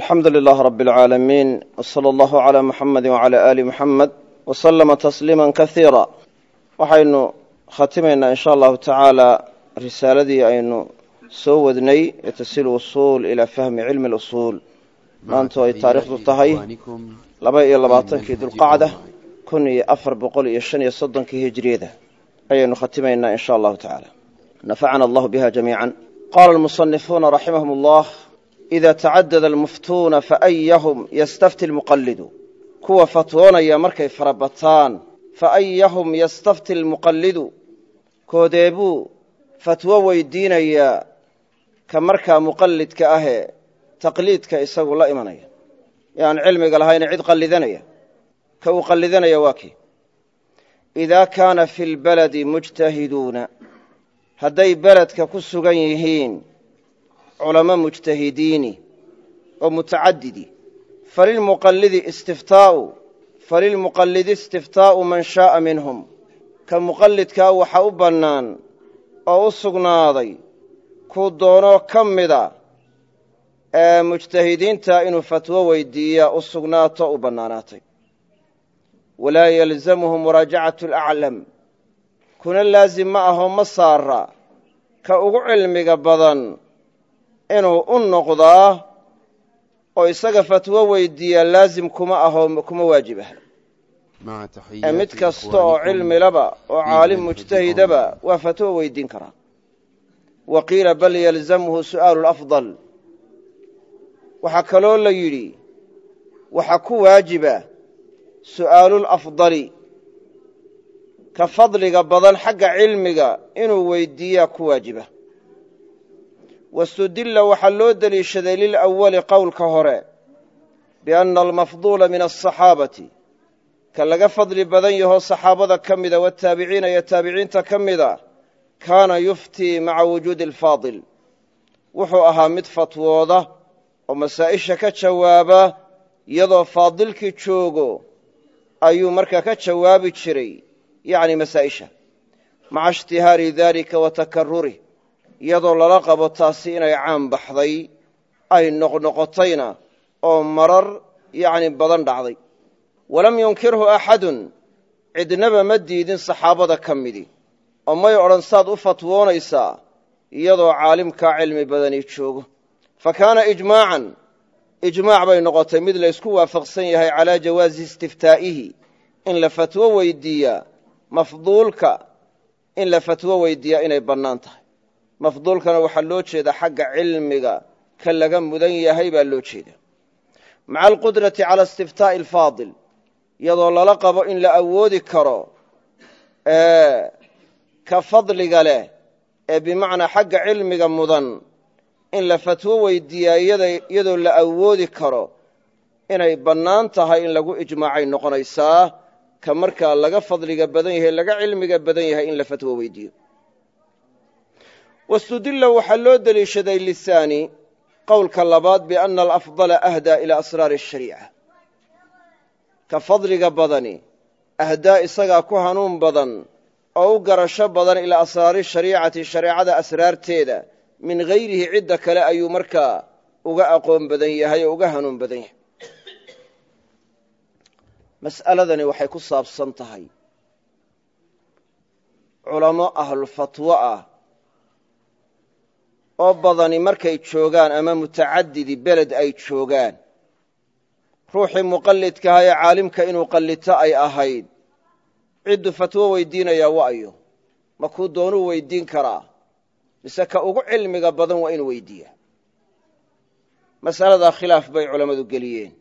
alxamdu lilaah rabi اlcaalamiin wsala allahu calaa muxamedi wacala aali muxamed wasalama tasliima kasiira waxaynu khatimaynaa in sha allahu tacaala risaaladii aynu soo wadnay ee tasiil usuul ilaa fahmi cilmi اlusuul maantu ay taariikhdu tahay laba iyo labaatankii dulqacda kun iyo afar boqol iyo shan iyo soddonkii hijriyada ayaynu khatimaynaa in sha allahu tacaala nafacana allahu biha jamiica qaala almusanifuuna raximahum اllah ida tacadada almuftuuna faayahum yastafti lmuqallidu kuwa fatwoonaya markay farabataan faayahum yastafti lmuqallidu koodeebuu fatwo weydiinayaa ka markaa muqallidka ahee taqliidka isagu la imanaya ee aan cilmiga lahayna cid qallidanaya ka uu qallidanaya waa kii idaa kaana fi lbaladi mujtahiduuna hadday beledka ku sugan yihiin culamo mujtahidiini oo mutacadidi. Falilmuqallidi istiftaau falilmuqallidi istiftaa'u man shaaa minhum. Ka muqallidkaa waxaa u bannaan oo u sugnaaday kuu doonoo ka mida ee mujtahidiinta inuu fatwo weydiiyaa u sugnaato u bannaanaatay. Walaa yalzamuhu muraajacatu alaclam kuna laasim ma aho ma saara ka ugu cilmiga badan inuu u noqdaa oo isaga fatwo weydiiyaa laasim kuma aho kuma waajib ah. Ee mid kasta oo cilmilaba oo caalim mujtahidaba waa fatwo weydiin karaa wa qiila bal yalzamhu su'aalu lafdal waxaa kaloo la yidhi waxaa ku waajiba su'aalulafdali ka fadliga badan xagga cilmiga inuu weydiiyaa ku waajiba wastudilla waxaa loo deliishaday lilawali qowlka hore bianna almafduula min asaxaabati ka laga fadli badan yahoo saxaabada ka mida wataabiciina iyo taabiciinta ka mida kaana yuftii maca wujuudi alfaadil. Wuxuu ahaa mid fatwooda oo masaa'isha ka jawaaba iyadoo faadilkii joogo ayuu markaa ka jawaabi jiray yacni masaa'isha. Maca ishtihaari daalika wa takarurih iyadoo lala qabo taasi inay caan baxday ay noqnoqotayna oo marar yacni badan dhacday. Walam yunkirhu axadun cidnaba ma diidin saxaabada ka midi. Oo may odhan saad u fatwoonaysaa iyadoo caalimkaa cilmi badani joogo. Fa kaana ijmaacan ijmaac bay noqotay mid laysku waafaqsan yahay calaa jawaazi istiftaa'ihi in la fatwo weydiiyaa mafduulka in la fatwo weydiiyaa inay bannaan tahay mafduulkana waxaa loo jeedaa xagga cilmiga ka laga mudan yahay baa loo jeeda maca alqudrati cala istiftaa'i alfaadil iyadoo lala qabo in la awoodi karo ka fadliga leh ee bimacnaa xagga cilmiga mudan in la fatwo weydiiyaa iyadoo la awoodi karo inay bannaan tahay in lagu ijmaacay noqonaysaa ka markaa laga fadliga badan yahay laga cilmiga badan yahay in la fatwo weydiiyo wastudilla waxaa loo deliishaday lisaani qowlka labaad bianna alafdala ahdaa ilaa asraari ashariica ka fadliga badani ahdaa isagaa ku hanuun badan oo u garasho badan ilaa asraari shariicati shareecada asraarteeda min hayrihi cidda kale ayuu markaa uga aqoon badan yahay oo uga hanuun badan yahay mas'aladani oo badani markay joogaan ama mutacadidi beled ay joogaan. Ruuxii muqallidkaha ee caalimka inuu qallito ay ahayd. Cidduu fatwo weydiinayaa wa'yo ma kuu doonuu weydiin karaa? Mise ka ugu cilmiga badan waa inuu weydiiyaa mas'aladaa khilaaf bay culammadu geliyeen.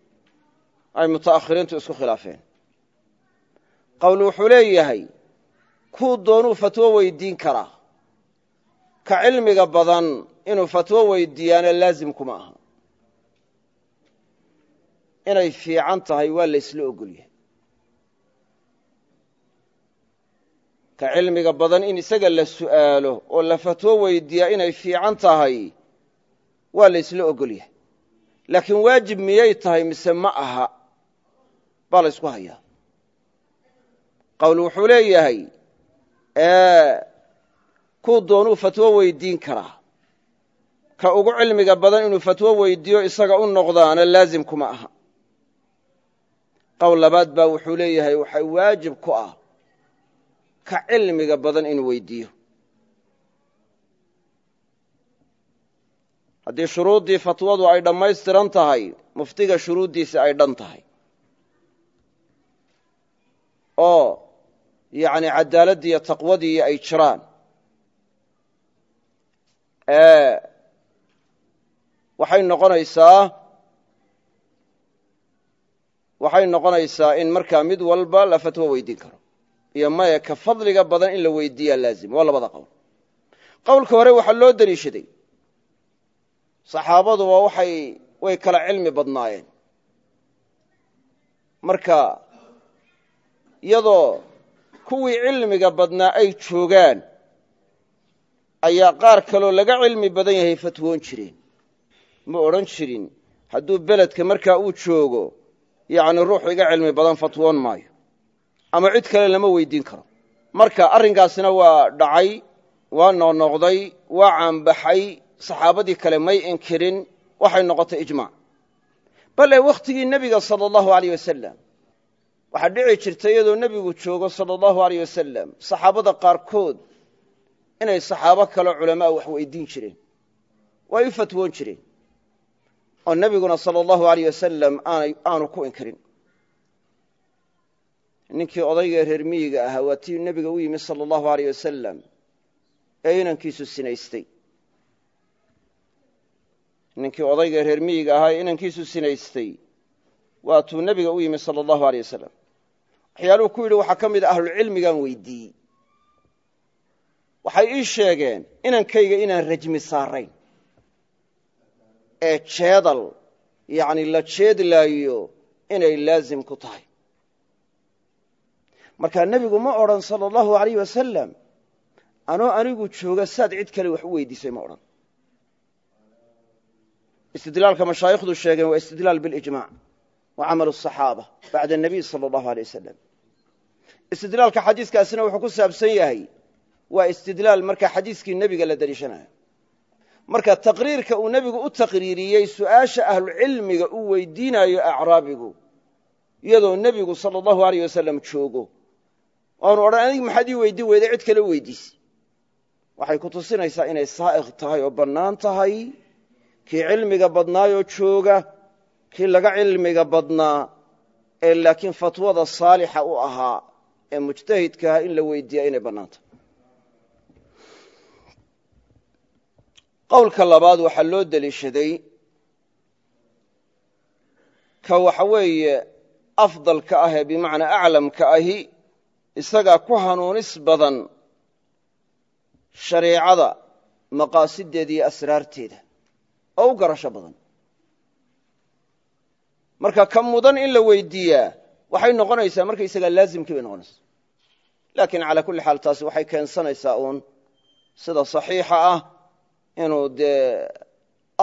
Ay muta'akhiriintu isku khilaafeen. Qowl wuxuu leeyahay kuu doonuu fatwo weydiin karaa ka cilmiga badan inuu fatwo weydiiyaana laazim kuma aha. Inay fiican tahay waa laysla ogol yahay. Ka cilmiga badan in isaga la su'aalo oo la fatwo weydiiyaa inay fiican tahay waa laysla ogol yahay. Laakiin waajib miyay tahay mise ma aha baa la ysku hayaa. Qowl wuxuu leeyahay kuu doonuu fatwo weydiin karaa. Ka ugu cilmiga badan inuu fatwo weydiiyo isaga u noqdaana laazim kuma aha. Qowl labaad baa wuxuu leeyahay waxay waajib ku ah ka cilmiga badan inuu weydiiyo. Haddii shuruuddii fatwadu ay dhammaystiran tahay muftiga shuruuddiisi ay dhan tahay. Oo yacni cadaaladdiiyo taqwadii ay jiraan waxay noqonaysaa waxay noqonaysaa in markaa mid walba la fatwo weydiin karo. Iyo maya ka fadliga badan in la weydiiyaa laazim waa labada qowl. Qowlka hore waxaa loo deliishaday. Saxaabaduba waxay way kala cilmi badnaayeen. Marka iyadoo kuwii cilmiga badnaa ay joogaan ayaa qaar kaloo laga cilmi badan yahay fatwoon jireen ma odhan jirin hadduu beledka markaa uu joogo yacni ruux iga cilmi badan fatwoon maayo. Ama cid kale lama weydiin karo. Marka arrinkaasina waa dhacay waa noqnoqday waa caanbaxay saxaabadii kale may inkirin waxay noqotay ijmaac bale wakhtigii nebiga sala allahu aleyh wasalam waxaa dhici jirta iyadoo nebigu joogo sala allahu aleyh wasalam saxaabada qaarkood inay saxaabo kale culamaa wax weydiin jireen way u fatwoon jireen. Oo nebiguna sala allahu aleyh wasalam aanu ku inkirin. Ninkii odayga reer miyiga ahaa waa tii nebiga u yimi sala allahu aleyh wasalam ee inankiisu sinaystay. Ninkii odayga reer miyiga ahaa ee inankiisu sinaystay waatuu nebiga u yimi sala allahu aleyh wasalam waxyaaluhu ku yidhi waxaa ka mid a ahlulcilmigaan weydiiyey waxay ii sheegeen inankayga inaan rajmi saarayn. Ee jeedal yacni la jeedlaayo inay laazim ku tahay. Markaa nebigu ma odhan sala allahu aleyh wasalam anoo anigu jooga saad cid kale wax u weydiisay ma odhan. Istidlaalka mashaayikhdu sheegeen waa istidlaal bilijmac wa camal asaxaaba bacda anabiy sala allahu aley wasalam istidlaalka xadiiskaasina wuxuu ku saabsan yahay waa istidlaal markaa xadiiskii nebiga la deliishanayo marka taqriirka uu nebigu u taqriiriyey su'aasha ahlucilmiga uu weydiinayo acraabigu iyadoo nebigu sala allahu aleyh wasalam joogo waanu odhan adig maxaad ii weydiin weyday cid kale u weydiisi waxay ku tusinaysaa inay saa'iq tahay oo bannaan tahay kii cilmiga badnaayoo jooga kii laga cilmiga badnaa ee laakiin fatwada saalixa u ahaa ee mujtahidkaha in la weydiiya inay bannaan tahay qowlka labaad waxaa loo deliishaday ka waxa weeye afdalka ah ee bimacnaa aclamka ahi isagaa ku hanuunis badan shareecada maqaasideeda iyo asraarteeda oo u garasho badan. Marka ka mudan in la weydiiyaa waxay noqonaysaa markaysagaa laazimkii bay noqonaysaa. Laakiin calaa kulli xaal taasi waxay keensanaysaa uun sida saxiixa ah inuu dee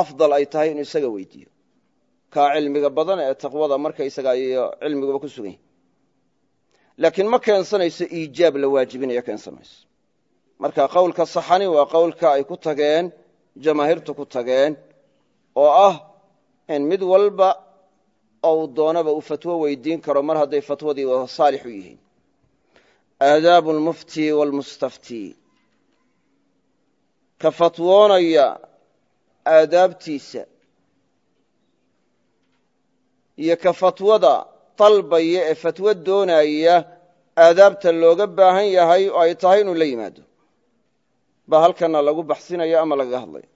afdal ay tahay inuu isaga weydiiyo. Kaa cilmiga badan ee taqwada markaysaga iyo cilmiguba ku sugan yahy laakiin ma keensanayso iijaab la waajibinaya keensanayso. Marka qowlka saxani waa qowlka ay ku tageen jamaahiirtu ku tageen oo ah in mid walba ou doonaba uu fatwo weydiin karo mar hadday fatwadii saalix u yihiin. Aadaabu lmufti waalmustafti ka fatwoonaya aadaabtiisa iyo ka fatwada dalbaya ee fatwo doonaya aadaabta looga baahan yahay oo ay tahay inuu la yimaado. Baa halkana lagu baxsinaya ama lagaga hadlaya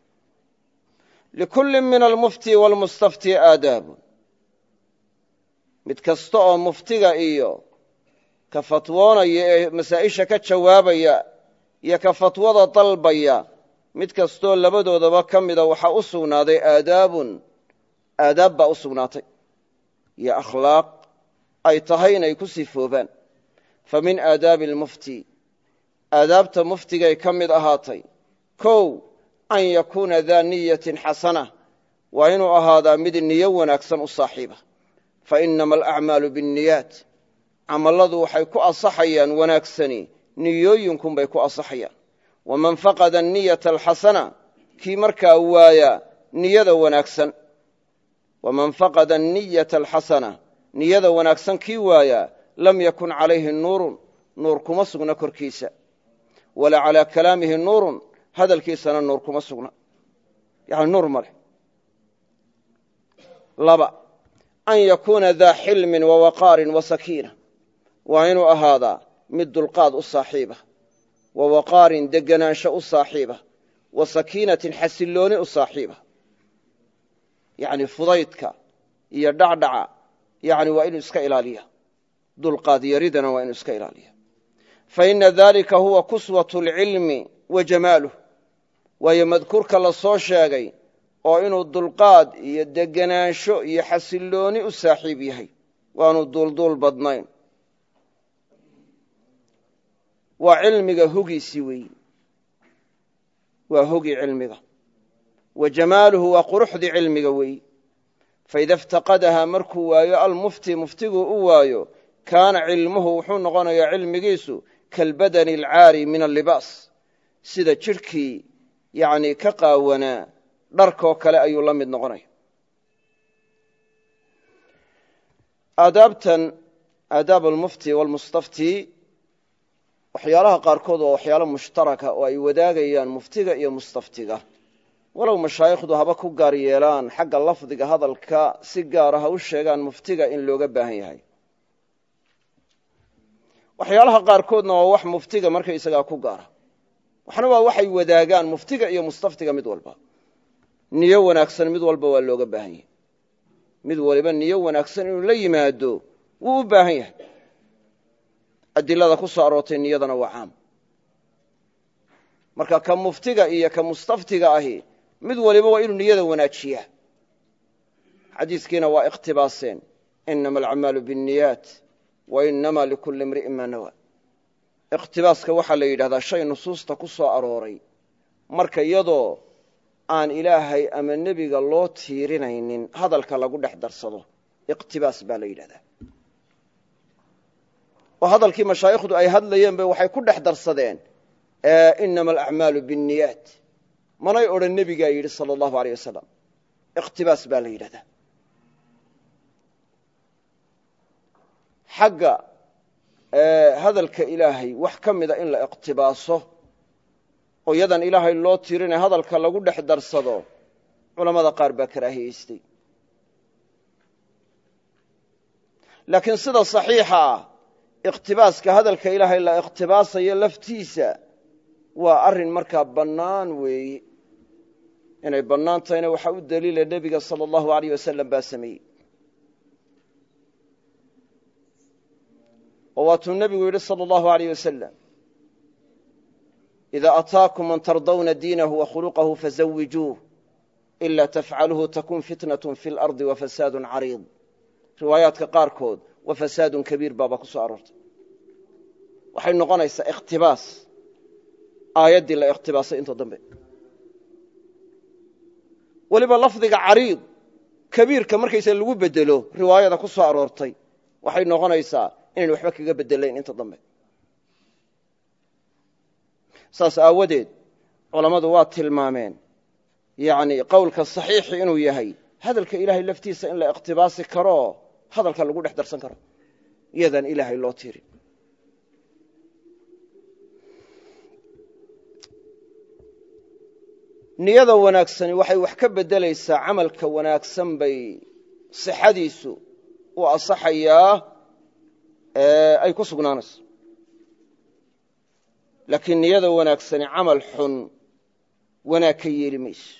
likulli min almufti waalmustafti aadaabun. Mid kasta oo muftiga iyo ka fatwoonaya ee masaa'isha ka jawaabaya iyo ka fatwada dalbaya mid kastoo labadoodaba ka mida waxaa u sugnaaday aadaabun. Aadaab baa u sugnaatay. Iyo akhlaaq ay tahay inay ku sifoobaan fa min aadaabi almufti. Aadaabta muftigay ka mid ahaatay. Kow an yakuuna daa niyatin xasana. Waa inuu ahaadaa mid niyo wanaagsan u saaxiiba. Fa inama alacmaalu biاnniyaat camalladu waxay ku asaxayaan wanaagsani. Niyooyinkunbay ku asaxayaan waman faqada aniyata alxasana kii markaa waaya niyada wanaagsan. Waman faqada niyata alxasana niyada wanaagsan kii waaya lam yakun calayhi nuurun nuur kuma sugna korkiisa. Walaa calaa kalaamihi nuurun hadalkiisana nuur kuma sugna. Yani nuur ma leh. Laba an yakuuna daa xilmin wa waqaarin wa sakiina. Waa inuu ahaadaa mid dulqaad u saaxiiba wa deganaansho u saaxiiba wa sakiinatin xasillooni u saaxiiba. Yani fudaydka iyo dhacdhaca yani waa inuu iska ilaaliya. Dulqaad yaridana waa inuu iska ilaaliya. Faina dalika huwa kuswat اlcilmi wa jamaaluh waayo madkuurka la soo sheegay oo inuu dulqaad iyo deganaansho iyo xasillooni u saaxiib yahay waanu duulduul badnayn waa cilmiga hogiisii weeyi waa hogi cilmiga. Wa jamaaluhu waa quruxdii cilmiga weeyi faida iftaqadaha markuu waayo almufti muftiguu u waayo kaana cilmuhu wuxuu noqonayaa cilmigiisu kalbadani alcaari min allibaas. Sida jidhkii yani ka qaawanaa dharkoo kale ayuu la mid noqonaya. Aadaabtan aadaab almufti walmustafti waxyaalaha qaarkood waa waxyaalo mushtaraka oo ay wadaagayaan muftiga iyo mustaftiga. Walow mashaayikhdu haba ku gaar yeelaan xagga lafdiga hadalka si gaara ha u sheegaan muftiga in looga baahan yahay. Waxyaalaha qaarkoodna waa wax muftiga markaysagaa ku gaara waxna waa waxay wadaagaan muftiga iyo mustaftiga mid walba. Niyo wanaagsan mid walba waa looga baahan yahay. Mid waliba niyo wanaagsan inuu la yimaado wuu u baahan yahay adilada ku soo aroortay niyadana waa caam. Marka ka muftiga iyo ka mustaftiga ahi mid waliba waa inuu niyada wanaajiyaa. Xadiiskiina waa ikhtibaaseen inama alacmaalu biاnniyaat wa inama likulli imri'in maa nawa. Ikhtibaaska waxaa la yidhahdaa shay nusuusta ku soo arooray. Marka iyadoo aan ilaahay ama nebiga loo tiirinaynin hadalka lagu dhex darsado iqtibaas baa la yidhahdaa oo hadalkii mashaayikhdu ay hadlayeenba waxay ku dhex darsadeen inama alacmaalu biاnniyaat manay odhan nebigaa yidhi sala allahu aleyh wasalam iqtibaas baa la yidhahdaa. Xagga hadalka ilaahay wax ka mida in la iqtibaaso oo yadan ilaahay loo tirinay hadalka lagu dhex darsado culammada qaar baa karaahiyeystay. Laakiin sida saxiixa ah iqtibaaska hadalka ilaahay la iqtibaasayo laftiisa waa arrin markaa bannaan weeye inay bannaan tahayna waxaa u daliila nebiga sala allahu aleyh wasalam baa sameeyey. Oo waatuu nebigu yidhi sala allahu aleyh wasalam ida ataakum man tardawna diinahu wa khuluqahu fazawijuuh ila tafcaluhu takun fitnat fi lardi wa fasaadun cariid. Riwaayaadka qaarkood wa fasaadun kabiir baaba ku soo aroortay. Waxay noqonaysaa ikhtibaas aayaddii la ikhtibaasay inta dambe. Weliba lafdiga cariid kabiirka markaysa lagu bedelo riwaayada ku soo aroortay waxay noqonaysaa inayn waxba kaga bedelayn inta dambe. Saas aawadeed culammadu waa tilmaameen yani qowlka saxiixi inuu yahay hadalka ilaahay laftiisa in la ikhtibaasi karo hadalka lagu dhex darsan karo. Iyadaan ilaahay loo tirin niyada wanaagsani waxay wax ka beddelaysaa camalka wanaagsan bay sixadiisu u asaxayaa ay ku sugnaanayso. Laakiin niyada wanaagsani camal xun wanaag ka yeeli mayso.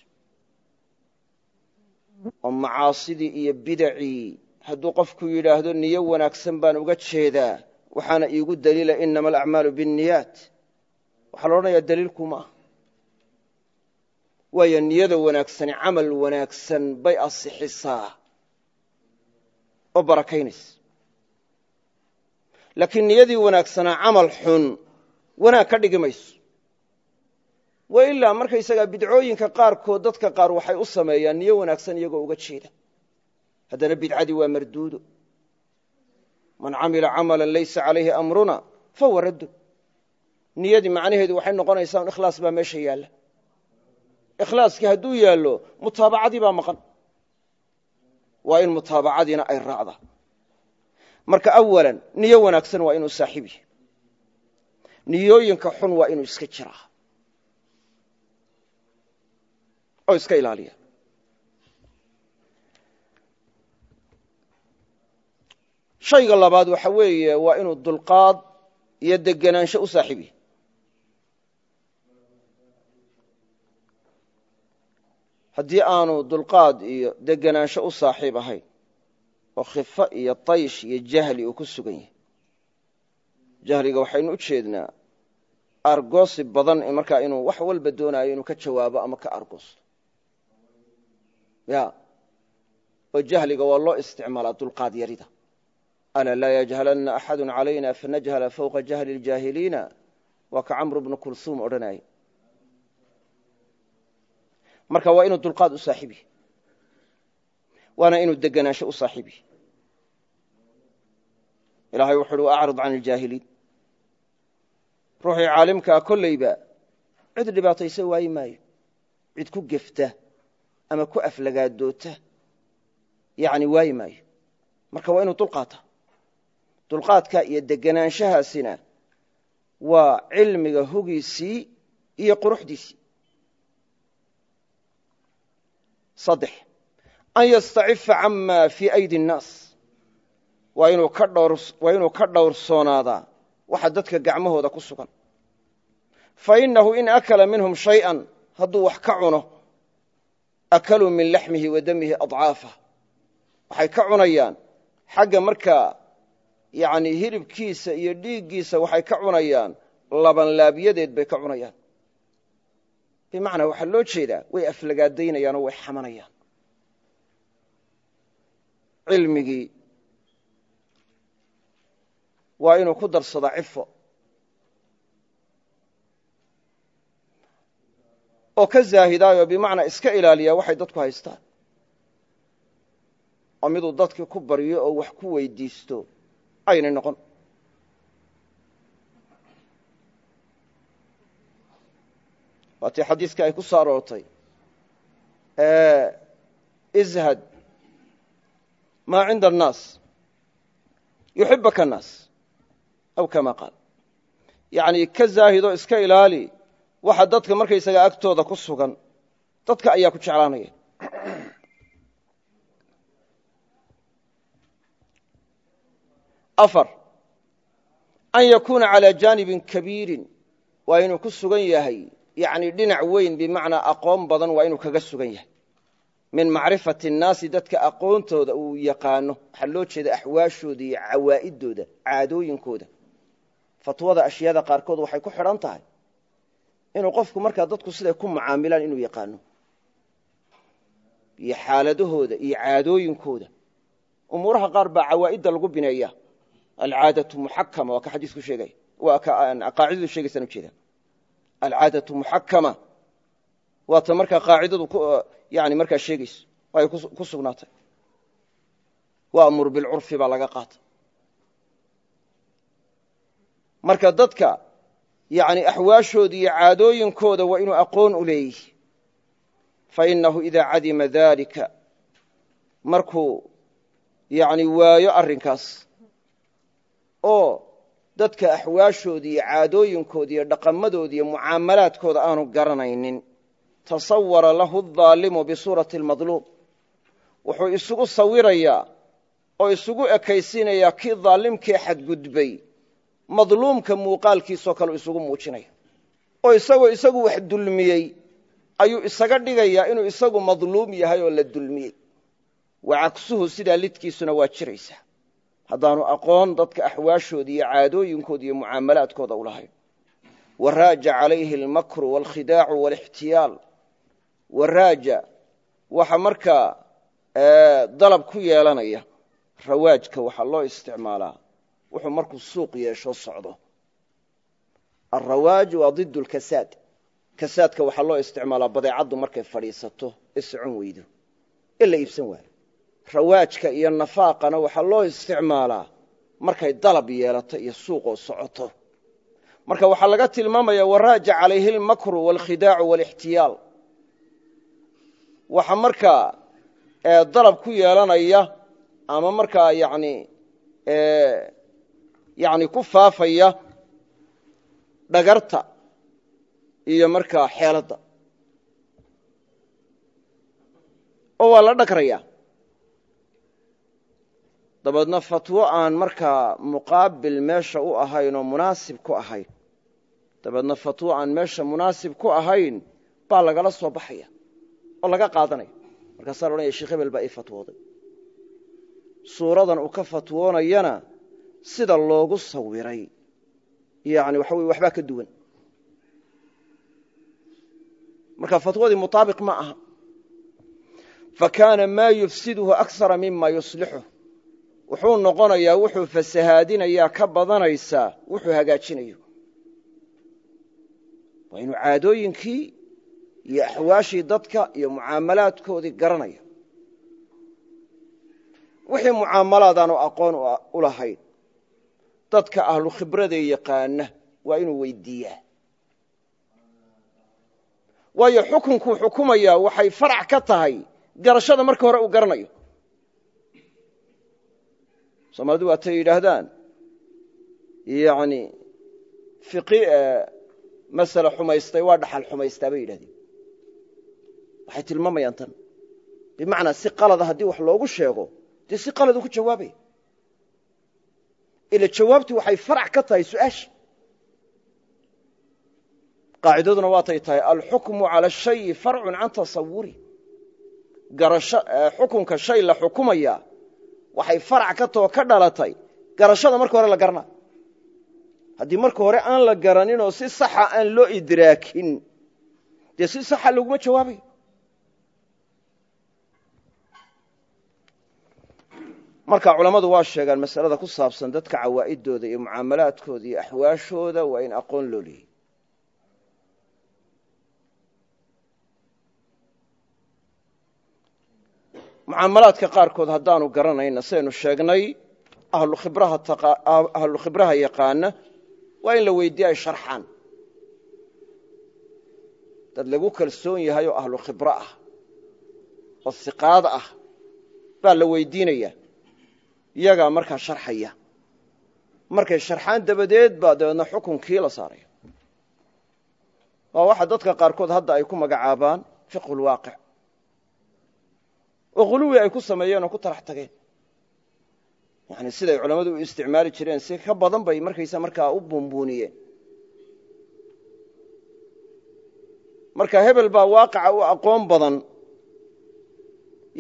Oo macaasidii iyo bidacii hadduu qofku yidhaahdo niyo wanaagsan baan uga jeedaa waxaana iigu daliila inama alacmaalu biاnniyaat waxaa la odhanayaa daliilku ma waayo niyada wanaagsani camal wanaagsan bay asixisaa oo barakaynaysa. Laakiin niyadii wanaagsanaa camal xun wanaag ka dhigi mayso. Wa ilaa markaysagaa bidcooyinka qaarkood dadka qaar waxay u sameeyaan niyo wanaagsan iyagoo uga jeeda haddana bidcadii waa marduudo man camila camala laysa calayhi amruna fahuwa raddu niyadii macnaheedu waxay noqonaysaa un ikhlaas baa meesha yaalla. Ikhlaaskii hadduu yaallo mutaabacadii baa maqan. Waa in mutaabacadiina ay raacda. Marka awalan niyo wanaagsan waa inuu saaxiib yahay. Niyooyinka xun waa inuu iska jiraa. Oo iska ilaaliya shayga labaad waxa weeye waa inuu dulqaad iyo degenaansho u saaxiib yahay. Haddii aanu dulqaad iyo degenaansho u saaxiib ahayn oo khifo iyo taysh iyo jahli uu ku sugan yahay. Jahliga waxaynu u jeednaa argoosi badan markaa inuu wax walba doonayo inuu ka jawaabo ama ka argoosto. Ya oo jahliga waa loo isticmaalaa dulqaad alaa laa yajhalanna axadu calayna fanajhala fawqa jahli ljaahiliina waa ka camru bnu kulhuum odhanaya marka waa inuu dulqaad u saaxiib waana inuu degenaansho u saaxiib ilahay wuxu uhi acrid can iljaahiliin ruuxii caalimkaa kollayba cid dhibaataysa waayi maayo cid ku gefta ama ku aflagaadoota yani waayi maayo marka waa inuu dulqaata dulqaadka iyo degenaanshahaasina waa cilmiga hugiisii iyo quruxdiisii. Saddex an yastacifa cama fii aydi اnnaas waa inuu ka dhowrsoonaada waxa dadka gacmahooda ku sugan. Fainahu in akala minhum shayئa hadduu wax ka cuno akaluu min laxmihi wa damihi adcaafa. Waxay ka cunayaan xagga markaa yani hilibkiisa iyo dhiiggiisa waxay ka cunayaan. Labanlaabyadeed bay ka cunayaan. Bimacnaa waxaa loo jeedaa way aflagaadaynayaan oo way xamanayaan. Cilmigii waa inuu ku darsadaa cifo. Oo ka zaahidaayoo bimacnaa iska ilaaliyaa waxay dadku haystaan. Oo miduu dadkii ku baryo oo wax ku weydiisto aynay noqon. Waatii xadiiskii ay ku soo aroortay. Izhad maa cinda annaas. Yuxibaka annaas. Aw kama qaal. Yacni ka zaahidoo iska ilaali. Waxa dadka markaysaga agtooda ku sugan. Dadka ayaa ku jeclaanaya afar an yakuuna calaa jaanibin kabiirin waa inuu ku sugan yahay yani dhinac weyn bimacnaa aqoon badan waa inuu kaga sugan yahay. Min macrifati الnaasi dadka aqoontooda uu yaqaano waxaa loo jeeda axwaashooda iyo cawaa'idooda caadooyinkooda. Fatwada ashyaada qaarkood waxay ku xidhan tahay inuu qofku markaa dadku siday ku mucaamilaan inuu yaqaano. Iyo xaaladahooda iyo caadooyinkooda. Umuuraha qaar baa cawaa'idda lagu bineeya alcaadatu muxakama waa ka xadiisku sheegaya waa qaacidadu sheegaysaan ujeeda alcaadatu muxakama waata markaa qaacidadu yani markaa sheegayso ay ku sugnaatay waamur bilcurfi baa laga qaata marka dadka yani axwaashooda iyo caadooyinkooda waa inuu aqoon u leeyihi fainahu idaa cadima dalika markuu yani waayo arrinkaas oo dadka axwaashooda iyo caadooyinkooda iyo dhaqamadooda mucaamalaadkooda aanu garanaynin. Tasawara lahu adaalimu bisuurati almadluum wuxuu isugu sawirayaa oo isugu ekaysiinayaa kii daalimkii xadgudbay. Madluumka muuqaalkiisoo kale isugu muujinaya. Oo isagoo isagu wax dulmiyey ayuu isaga dhigayaa inuu isagu madluum yahay oo la dulmiyey. Wa cagsuhu sidaa lidkiisuna waa jiraysaa haddaanu aqoon dadka axwaashooda iyo caadooyinkooda iyo mucaamalaadkooda u lahayn. Waraaja calayhi almakru waalkhidaacu waalixtiyaal waraaja waxa markaa dalab ku yeelanaya rawaajka waxaa loo isticmaalaa wuxuu markuu suuq yeesho socdo. Alrawaaj waa did lkasaad kasaadka waxaa loo isticmaalaa badeecaddu markay fadhiisato ee socon weydo ee iibsan waayo rawaajka iyo nafaaqana waxaa loo isticmaalaa markay dalab yeelato iyo suuqoo socoto. Marka waxaa laga tilmaamaya waraaja calayhi almakru waalkhidaacu waalixtiyaal. Waxa markaa dalab ku yeelanaya ama markaa yani yani ku faafaya dhagarta iyo markaa xeeladda oo waa la dhagraya dabeedna fatwo aan markaa muqaabil meesha u ahayn oo munaasib ku ahayn. Dabeedna fatwo aan meesha munaasib ku ahayn baa lagala soo baxaya oo laga qaadanaya. Markaasaa la odhanaya sheekh hebel baa ii fatwooday. Suuradan uu ka fatwoonayana sida loogu sawiray yani waxa wey waxbaa ka duwan. Marka fatwadii mutaabiq ma aha. Fakaana maa yufsiduhu akara mima yuslixuh wuxuu noqonayaa wuxuu fasahaadinayaa ka badanaysaa wuxuu hagaajinayo. Waa inuu caadooyinkii iyo axwaashii dadka iyo mucaamalaadkoodii garanaya. Wixii mucaamalaadaanu aqoon u lahayn. Dadka ahlu khibradee yaqaana waa inuu weydiiyaa. Waayo xukunkuu xukumayaa waxay farac ka tahay garashada marka hore uu garanayo soomaalidu waatay yidhaahdaan. Yani masala xumaystay waa dhaxal xumaystaa bay yidhahdeen waxay tilmaamayaan tan. Bimacnaa si qalada haddii wax loogu sheego dee si qaladu ku jawaabaya ila jawaabtii waxay farac ka tahay su'aasha. Qaacidaduna waatay tahay alxukmu cala shayi farcun can tasawuri xukunka shay la xukumaya waxay farac ka too ka dhalatay. Garashada marka hore la garana. Haddii marka hore aan la garanin oo si saxa aan loo idraakin dee si saxa laguma jawaabayo marka culammadu waa sheegaan masalada ku saabsan dadka cawaa'idooda iyo mucaamalaadkooda iyo axwaashooda waa in aqoon loo leeyay mucaamalaadka qaarkood haddaanu garanayna sidaynu sheegnay ahlu khibraha yaqaana waa in la weydiiya ay sharxaan dad lagu kalsoon yahay oo ahlu khibro ah oo siqaad ah baa la weydiinaya iyagaa markaa sharxaya. Markay sharxaan dabadeed baa dabeedna xukunkii la saaraya. Waa waxa dadka qaarkood hadda ay ku magacaabaan fiqhu lwaaqic oo khuluwi ay ku sameeyeen oo ku tarax tageen. Yani siday culammadu u isticmaali jireen si ka badan bay markaysa markaa u buunbuuniyeen. Marka hebel baa waaqica u aqoon badan.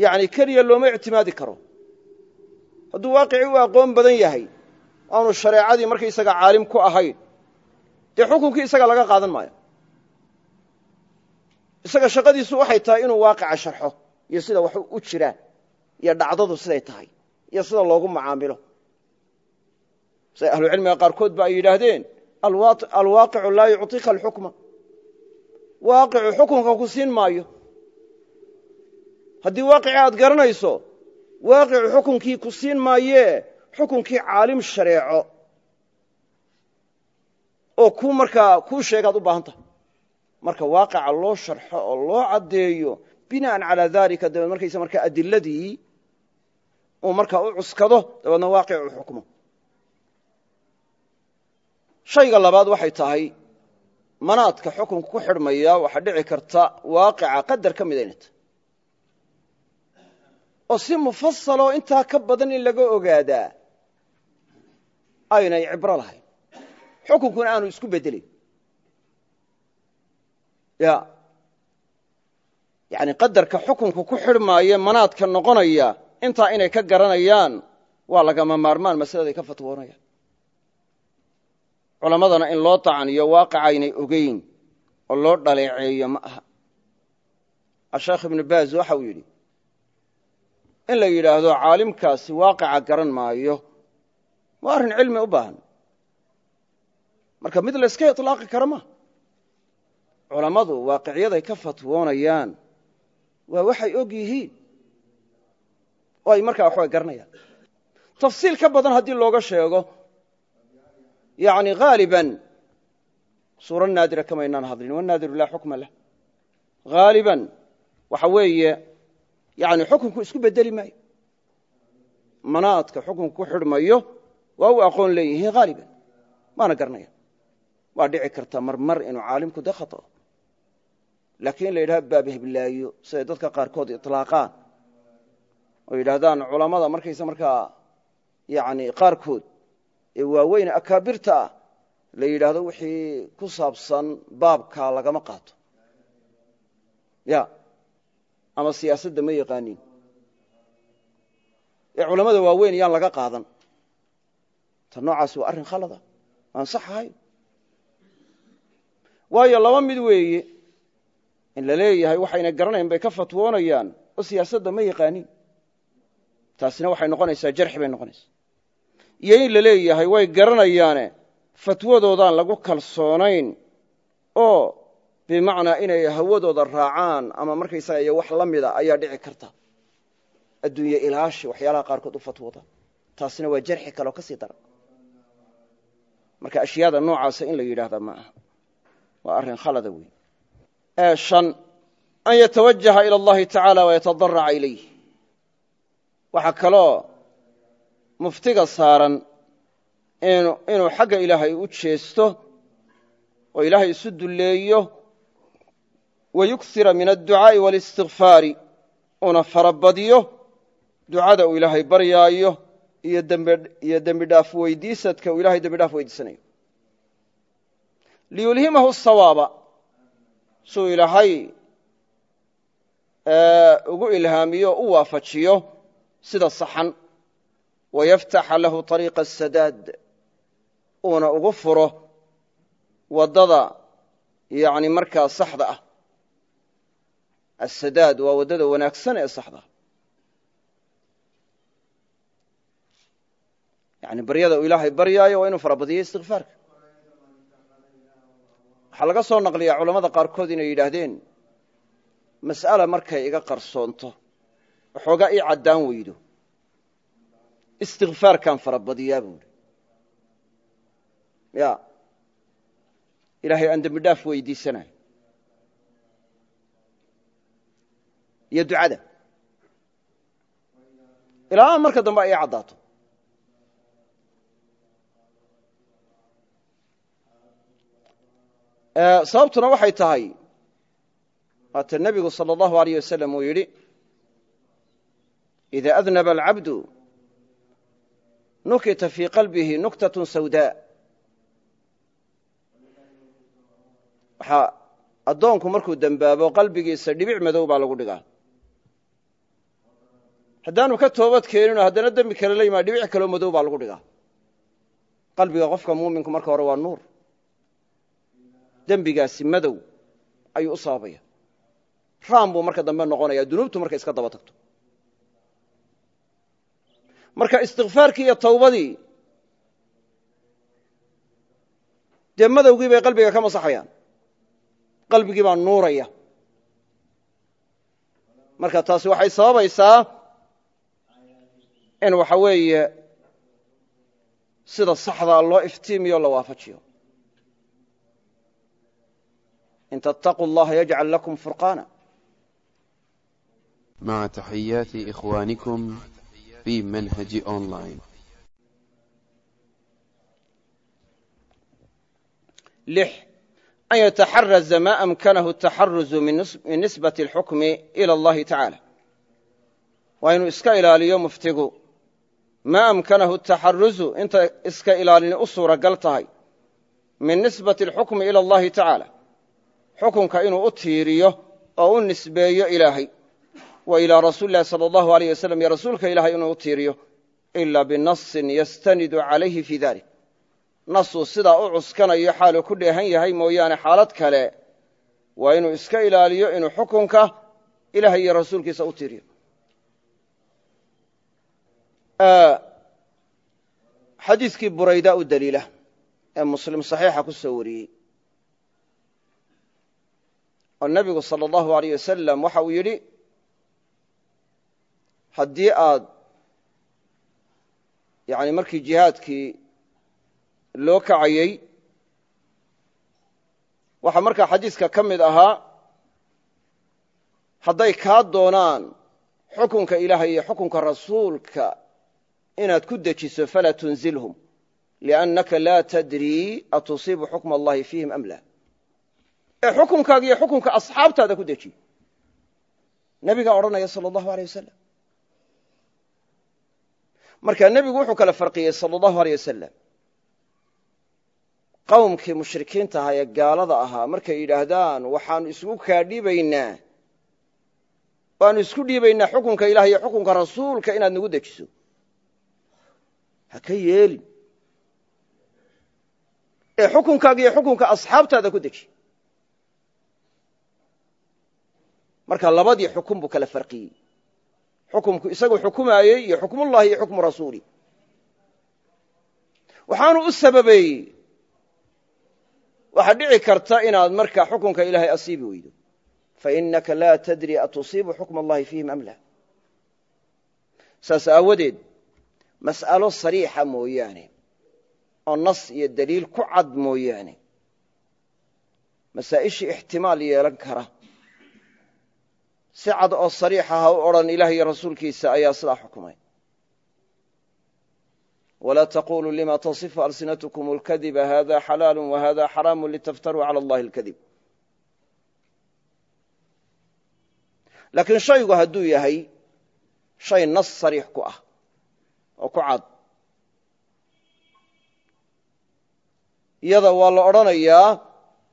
Yani keliya looma ictimaadi karo. Hadduu waaqicii u aqoon badan yahay aanu shareecadii markaysaga caalim ku ahayn dee xukunkii isaga laga qaadan maayo? Isaga shaqadiisu waxay tahay inuu waaqica sharxo iyo sida wax u jiraan iyo dhacdadu siday tahay iyo sida loogu macaamilo. Say ahlucilmiga qaarkood ba ay yidhaahdeen alwaaqicu laa yucطika alxukma. Waaqicu xukunka ku siin maayo. Haddii waaqici aad garanayso waaqicu xukunkii ku siin maayee xukunkii caalim shareeco oo ku markaa kuu sheegaad u baahan tahay. Marka waaqica loo sharxo oo loo caddeeyo binaan calaa dalika dabeed markaysa markaa adiladii uu markaa u cuskado dabeedna waaqic u xukmo. Shayga labaad waxay tahay manaadka xukunka ku xidhmaya waxaa dhici karta waaqica qadar ka mida oo si mufasaloo intaa ka badan in laga ogaadaa aynay cibro lahayn. Xukunkuna aanu isku beddelin. Ya yani qadarka xukunka ku xidhmaaya manaadka noqonaya intaa inay ka garanayaan waa lagama maarmaan masaladay ka fatwoonayaan culammadana in loo tacaniyo waaqicaynay ogeyn oo loo dhaleeceeyo ma aha. Asheekh ibnu baaz waxa uu yidhi in la yidhaahdo caalimkaasi waaqica garan maayo waa arrin cilmi u baahan. Marka mid la yska iطlaaqi kara ma. Culammadu waaqicyaday ka fatwoonayaan waa waxay og yihiin. Oo ay markaa waxbay garanayaan. Tafsiil ka badan haddii looga sheego. Yani haaliban suuro naadira kamaynaan hadlin. Wanaadiru laa xukma lah. Haaliban waxa weeye yani xukunku isku bedeli maayo. Manaadka xukunku ku xidhmayo waa u aqoon leeyihiin haaliban waana garanaya waa dhici karta marmar inuu caalimku de laakiin in la yidhaha baabheblaayo siday dadka qaarkood iطlaaqaan oo yidhaahdaan culammada markaysa markaa yani qaarkood ee waaweyne akaabirta ah la yidhaahdo wixii ku saabsan baabka lagama qaato. Ya ama siyaasadda ma yaqaanin ee culammada waaweyn yaan laga qaadan. Ta noocaasi waa arrin khalada aan sax ahayn. Waayo laba mid weeye in la leeyahay waxayna garanayn bay ka fatwoonayaan oo siyaasadda ma yaqaanin taasina waxay noqonaysaa jarxi bay noqonaysaa. Iyo in la leeyahay way garanayaane fatwadoodaan lagu kalsoonayn oo bimacnaa inay hawadooda raacaan ama markaysaga iyo wax la mida ayaa dhici karta. Adduunye ilaashi waxyaalaha qaarkood u fatwooda. Taasina waa jarxi kaleo ka sii daran marka ashyaada noocaasa in la yidhaahda ma aha. Waa arrin khalada wey shan an yatawajaha ila allahi tacaala wayatadaraca ilayh waxaa kaloo muftiga saaran inuu xagga ilaahay u jeesto oo ilaahay isu dulleeyo wayuksira min adducaa'i walistikfaari una farabadiyo ducada uu ilaahay baryaayo iyo dembi dhaaf weydiisadka uu ilahay dembi dhaaf weydiisanayo. Liyulhimahu sawaaba suu ilaahay ugu ilhaamiyo u waafajiyo sida saxan. Wayaftaxa lahu طariiqa asadaad uuna ugu furo waddada yani markaa saxda ah. Asadaad waa waddada wanaagsan ee saxda. Yani baryada uu ilaahay baryaayo waa inuu farabadiyo istikfaarka waxaa laga soo naqliyaa culamada qaarkood inay yidhaahdeen mas'ala markay iga qarsoonto waxoogaa ii caddaan weydo. Istikfaarkaan farabadiyaa buuri ya ilaahay aan dembi dhaaf weydiisanayo iyo ducada. Ilaa marka dambe ay caddaato sababtuna waxay tahay waata nebigu salى اllahu alayh wasalam uu yidhi ida adnaba alcabdu nukita fii qalbihi nuktaة sawdaa waxaa addoonku markuu dembaabo qalbigiisa dhibic madow baa lagu dhigaa haddaanu ka toobad keenino haddana dembi kale la yimaa dhibic kaloo madow baa lagu dhigaa qalbiga qofka muuminku marka hore waa nuur dembigaasi madow ayuu u sababaya raam buu marka dambe noqonaya dunuubtu markay iska daba tagto. Marka istikfaarkii iyo tawbadii dee madowgii bay qalbiga ka masaxayaan. Qalbigii baa nuuraya. Marka taasi waxay sababaysaa in waxa weeye sida saxdaa loo iftiimiyo la waafajiyo in ttaquu اllaha yajcal lakum furqaana مع تحيات إخوانكم في منهج أونلاين lix an yataxaraza ma amkanahu taxaruzu min nisbati اlxukmi ilى اllahi tacaala waa inuu iska ilaaliyo muftigu ma amkanahu taxaruzu inta iska ilaalini u suuragal tahay min nisbati اlxukmi ilى اllahi tacaala xukunka inuu u tiiriyo oo u nisbeeyo ilaahay. Wa ilaa rasuuli lahi salى اllahu aleyh wasalam iyo rasuulka ilahay inuu u tiiriyo ila binasin yastanidu calayhi fii dalik nasuu sidaa u cuskanayo xaaluu ku dheehan yahay mooyaane xaalad kale waa inuu iska ilaaliyo inuu xukunka ilahay iyo rasuulkiisa u tiiriyo. Xadiiskii burayda u daliila ee muslim saxiixa ku soo wariyey oo nebigu salى اllahu aleyh wasalam waxa uu yidhi haddii aad yani markii jihaadkii loo kacayey waxaa markaa xadiiska ka mid ahaa hadday kaa doonaan xukunka ilaahay iyo xukunka rasuulka inaad ku dejiso falaa tunzilhum liannaka laa tadrii atusiibu xukma allahi fiihim am la ee xukunkaaga iyo xukunka asxaabtaada ku deji. Nebigaa odhanaya sala allahu aleyh wasalam marka nebigu wuxuu kala farqiyey sala allahu aleyh wasalam qowmkii mushrikiinta ahaa ee gaalada ahaa markay yidhaahdaan waxaanu isugu kaa dhiibaynaa. Waanu isku dhiibaynaa xukunka ilaah iyo xukunka rasuulka inaad nagu dejiso. Ha ka yeelin. Ee xukunkaaga iyo xukunka asxaabtaada ku deji marka labadii xukun buu kala farqiyey. Xukumku isagu xukumaayey iyo xukmullahi iyo xukmu rasuuli. Waxaanu u sababeeyey waxaa dhici karta inaad markaa xukunka ilaahay asiibi weydo. Fainaka laa tadri atusiibu xukma allahi fiihim am saas aawadeed mas'alo sariixa mooyaane oo nas iyo daliil ku cad mooyaane masaa'ishii ixtimaal yeelan kara si cad oo sariixa ha u odhan ilaah iyo rasuulkiisa ayaa sidaa xukumay. Walaa taquluu lima tasifu alsinatkum اlkadiba hada xalaalu wahada xaraamu litaftaruu cala allahi اlkadib laakiin shaygu hadduu yahay shay nas sariix ku ah oo ku cad. Iyada waa la odhanayaa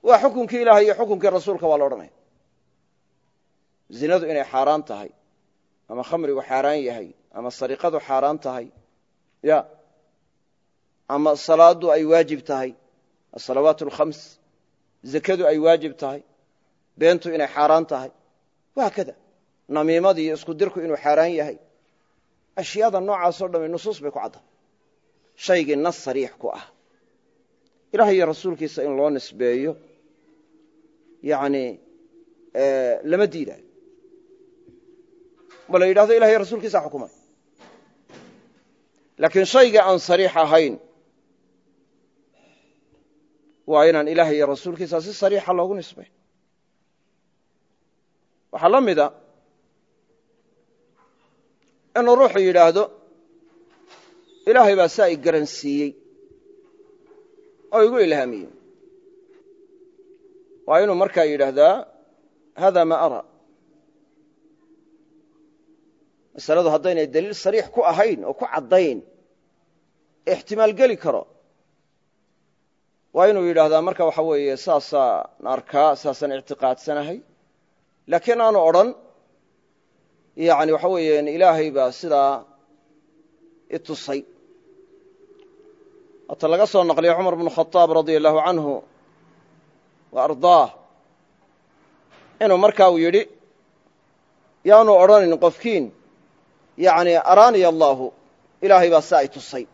waa xukunkii ilaah iyo xukunkii rasuulka waa la odhanaya zinadu inay xaaraan tahay ama khamrigu xaaraan yahay ama sariqadu xaaraan tahay ya ama salaadu ay waajib tahay asalawaat alkhams zakadu ay waajib tahay beentu inay xaaraan tahay wahaakada namiimadii iyo isku dirku inuu xaaraan yahay ashyaada noocaasoo dhamme nusuus bay ku cadda. Shaygii nas sariix ku ah. Ilaah iyo rasuulkiisa in loo nisbeeyo yani lama diidaayo ma la yidhahdo ilah iyo rasuulkiisa xukumay. Laakiin shayga aan sariix ahayn waa inaan ilaah iyo rasuulkiisa si sariixa loogu nisbay. Waxaa la mida inuu ruuxu yidhaahdo ilaahay baa saa i garansiiyey oo igu ilhaamiyey. Waa inuu markaa yidhaahdaa hada ma ara masaladu haddaynay daliil sariix ku ahayn oo ku caddayn ixtimaal geli karo. Waa inuu yidhaahdaa marka waxa weeye saasaan arkaa saasaan ictiqaadsanahay. Laakiin aanu odhan yani waxa weeye ilaahay baa sidaa i tusay. Hata laga soo naqliya cumar bnu khadaab radia allahu canhu wa ardaah inuu marka uu yidhi yaanu odhanin qofkiin yani araaniya allaahu ilaahay baa saa i tusay.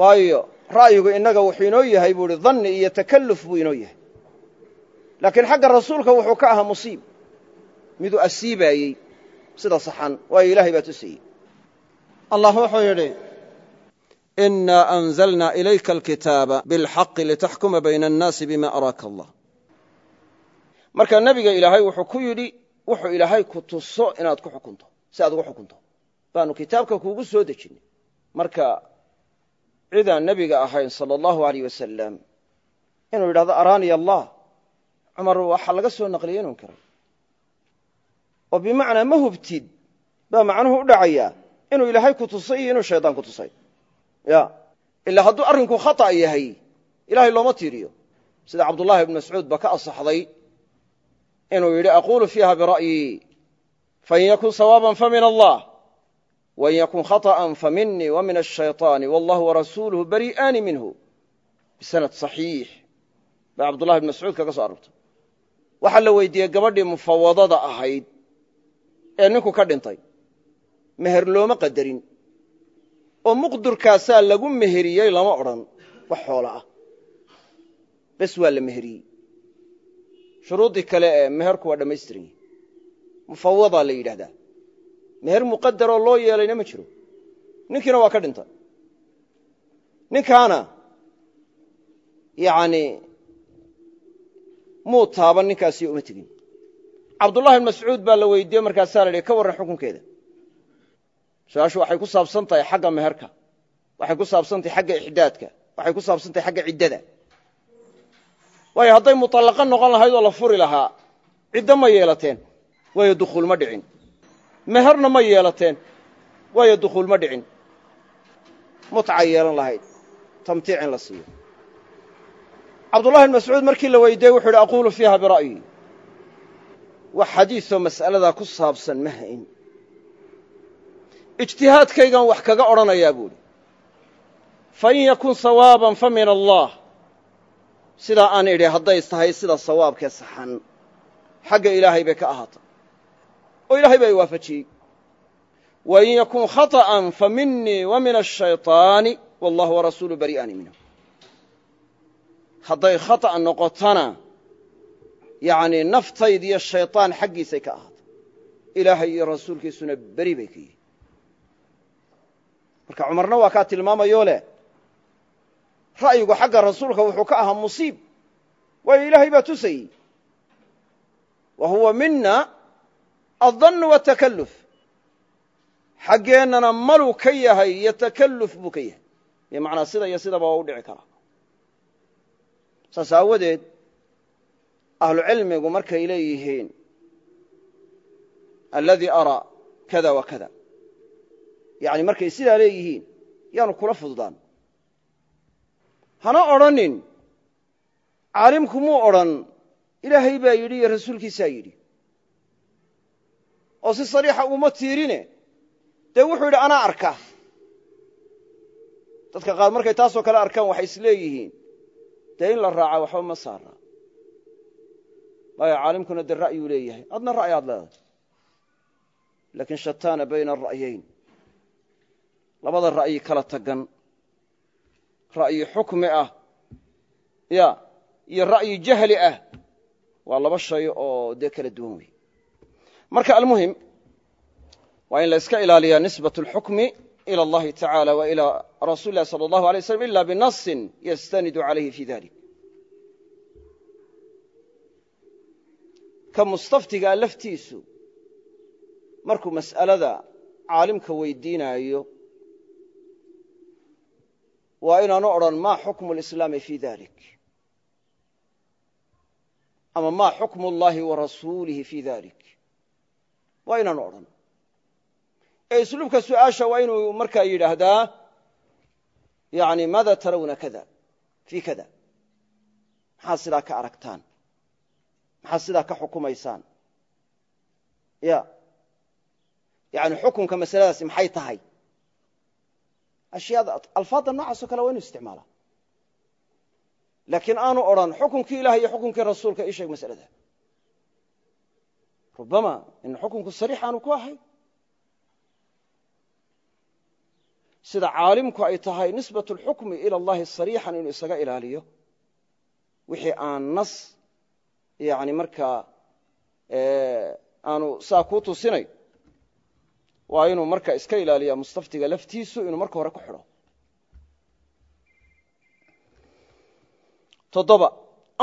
Waayo ra'yigu innaga wuxuu inoo yahay buu ihi danni iyo takalluf buu inoo yahay. Laakiin xagga rasuulka wuxuu ka ahaa musiib. Miduu asiibaayey. Sida saxan. Waayo ilaahay baa tusayey. Allah wuxuu yidhi inaa anzalna ilayka alkitaaba bilxaqi litaxkuma bayna annaasi bima araaka allah. Marka nebiga ilaahay wuxuu ku yidhi wuxuu ilaahay ku tuso inaad ku xukunto si aad ugu xukunto. Baanu kitaabka kuugu soo dejinay. Marka cidaan nebiga ahayn sala allahu aleyh wasalam inuu yidhahdo araaniya allah. Cumar waxaa laga soo naqliyey inuu kiray. Oo bimacnaa ma hubtid baa macnuhu u dhacayaa inuu ilaahay ku tusay iyo inuu shaydaan ku tusay. Ya ilaa hadduu arrinku khata yahay ilahay looma tiiriyo. Sida cabdullahi ibnu mascuud ba ka asaxday inuu yidhi aquulu fiiha bira'yii fain yakun sawaaban famin allah wain yakun khaطأa faminii wa min الshayطaani wallahu warasuuluhu bari'aani minhu bisanad صaxiix baa cabdullahi ibn mascuud kaga soo arortay waxaa la weydiiyey gabadhii mufawadada ahayd ee ninku ka dhintay meher looma qadarin oo muqdurkaasaa lagu meheriyey lama odhan wax xoolo ah bes waa la meheriyey shuruuddii kale ee meherku waa dhammaystiran yihi mufawadaa la yidhahdaa meher muqadaroo loo yeelayna ma jiro ninkiina waa ka dhintay ninkaana yani muu taaban ninkaasiyo uma tegin cabdullahi bn baa la weydiiyey markaasaa la idhi ka warran xukunkeeda su'aashu waxay ku saabsan tahay xagga meherka waxay ku saabsan tahay xagga ixdaadka waxay ku saabsan tahay xagga ciddada waayo hadday mutallaqo noqon lahayd oo la furi lahaa ciddo ma yeelateen waayo dukhuul ma dhicin. Meherna ma yeelateen. Waayo dukhuul ma dhicin. Mutca yeelan lahayd. Tamtiic in la siiyo. Cabdullahi bn mascuud markii la weydiiyey wuxu uhi aquulu fiiha bira'yi wax xadiisoo mas'aladaa ku saabsan ma hayn. Ijtihaadkaygan wax kaga odhanayaa buuhi fain yakun sawaaban fa min allah. Sidaa aan idhi hadday tahay sida sawaabkee saxan xagga ilaahay bay ka ahaatay oo ilaahay baa i waafajiyey wain yakun khaطأan fa minii wa min الshayطaani wallahu warasuulu bari'aani minhu hadday khaطأ noqotona yacnii naftaydiyo shayطaan xaggiisay ka ahaatay ilaahay iyo rasuulkiisuna beri bay ka yihin marka cumarna waa kaa tilmaamayoo leh ra'yigu xagga rasuulka wuxuu ka ahaa musiib waayo ilaahay baa tusayey wa huwa mina addannu watakalluf xaggeennana maluu ka yahay iyo takalluf buu ka yahay bimacnaa sida iyo sidaba waa u dhici karaa saas aawadeed ahlucilmigu markay leeyihiin alladii araa kada wa kada yani markay sidaa leeyihiin yaanu kula fududaan hana odrhanin caalimku muu odhan ilaahay baa yidhi iyo rasuulkiisaa yidhi oo si sariixa uma tiirine. Dee wuxuu yidhi anaa arka. Dadka qaar markay taasoo kale arkaan waxay is leeyihiin. Dee in la raaca waxba ma saara. Waayo caalimkuna dee ra'yuu leeyahay. Adna ra'y aad leedahay. Laakiin shataana bayna ara'yayn labada ra'yi kala tagan. Ra'yi xukmi ah. Ya iyo ra'yi jahli ah. Waa laba shay oo dee kala duwan wey marka almuhim waa in la iska ilaaliyaa nisbat اlxukmi ilى اllahi taعalى wa ilى rasuuli اlahi salى اllahu alay slam ila binasin yastanidu calayhi fi dalik ka mustaftigaa laftiisu markuu mas'alada caalimka weydiinaayo waa inaanu odhan ma xukmu lislaami fi dalik ama ma xukmu اllahi wa rasuulihi fi dalik waa inaanu odhan. Ee isluubka su'aasha waa inuu markaa yidhaahdaa yani maada tarawna kada? Fii kada? Maxaad sidaa ka aragtaan? Maxaad sidaa ka xukumaysaan? Ya. Yani xukunka masaladaasi maxay tahay? Ashyaada alfaadda noocaasoo kale waa inu isticmaalaa. Laakiin aanu odhan xukunkii ilaah iyo xukunkii rasuulka ii sheeg masalada rubama in xukunku sariix aanu ku ahay sida caalimku ay tahay nisbat اlxukmi ilى اllahi sariixan inuu isaga ilaaliyo wixii aan nas yani markaa aanu saa kuu tusinay waa inuu marka iska ilaaliya mustaftiga laftiisu inuu marka hore ku xidho toddoba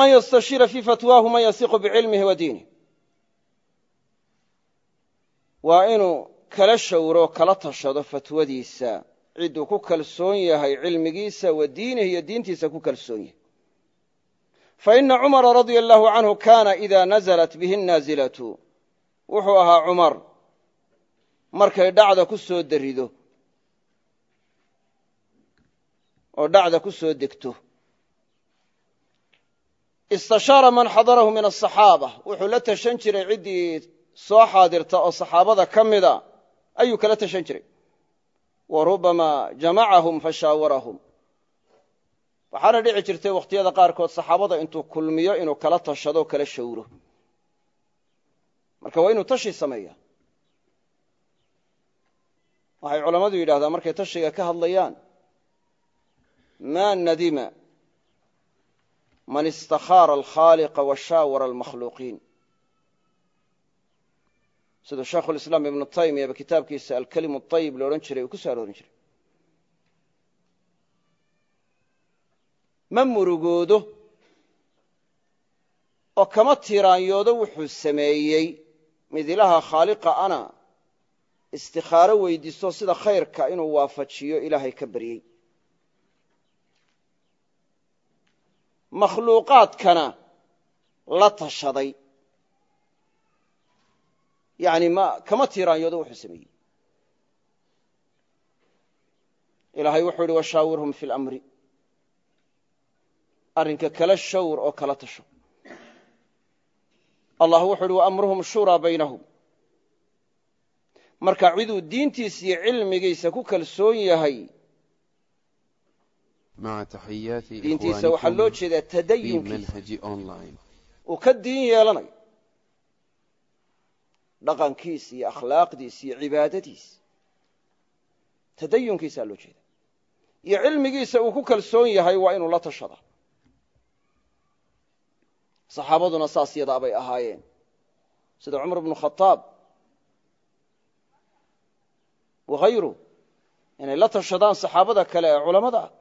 an yastashiira fii fatwaahu man yasiqu bicilmihi wa diinih waa inuu kala shawro kala tashado fatwadiisa. Cidduu ku kalsoon yahay cilmigiisa wa diinihi iyo diintiisa ku kalsoon yahay. Faina cumara radia allahu canhu kaana ida naزlat bihi naazilatu. Wuxuu ahaa cumar. Markay dhacda ku soo darido oo dhacda ku soo degto. Istashaara man xadarahu min asaxaaba wuxuu la tashan jiray ciddii soo xaadirta oo saxaabada ka mida ayuu kala tashan jiray. Wa rubama jamacahum fashaawarahum waxaana dhici jirtay wakhtiyada qaarkood saxaabada intuu kulmiyo inuu kala tashado kala shawro marka waa inuu tashi sameeya. Waxay culammadu yidhahdaan markay tashiga ka hadlayaan ma nadima man istakhaara alkhaaliqa wa shaawara almakhluuqiin siduu shaekhulislaam ibnu taymiyaba kitaabkiisa alkelimu ayib lo odhan jiray uu ku soo aroorin jiray. Ma murugoodo oo kama tiraanyoodo wuxuu sameeyey mid ilaha khaaliqa ana istikhaaro weydiisto sida khayrka inuu waafajiyo ilaahay ka baryey. Makhluuqaadkana la tashaday yani ma kama tiiraanyoodo wuxuu sameeyey. Ilaahay wuxuu yidhi washaawirhum fi lamri arrinka kala shawr oo kala tasho. Allah wuxuu yidhi waamruhum shuuraa baynahum. Marka ciduu diintiisa iyo cilmigiisa ku kalsoon yahay diintiisa waxaa loo jeedaa tadayunkiisa. uu ka diin yeelanayo dhaqankiisa iyo akhlaaqdiisa iyo cibaadadiisa tadayunkiisaa loo jeeda iyo cilmigiisa uu ku kalsoon yahay waa inuu la tashada. Saxaabaduna saas yadaa bay ahaayeen. Sida cumar bnu khadaab wakhayru inay la tashadaan saxaabada kale ee culammada. Ah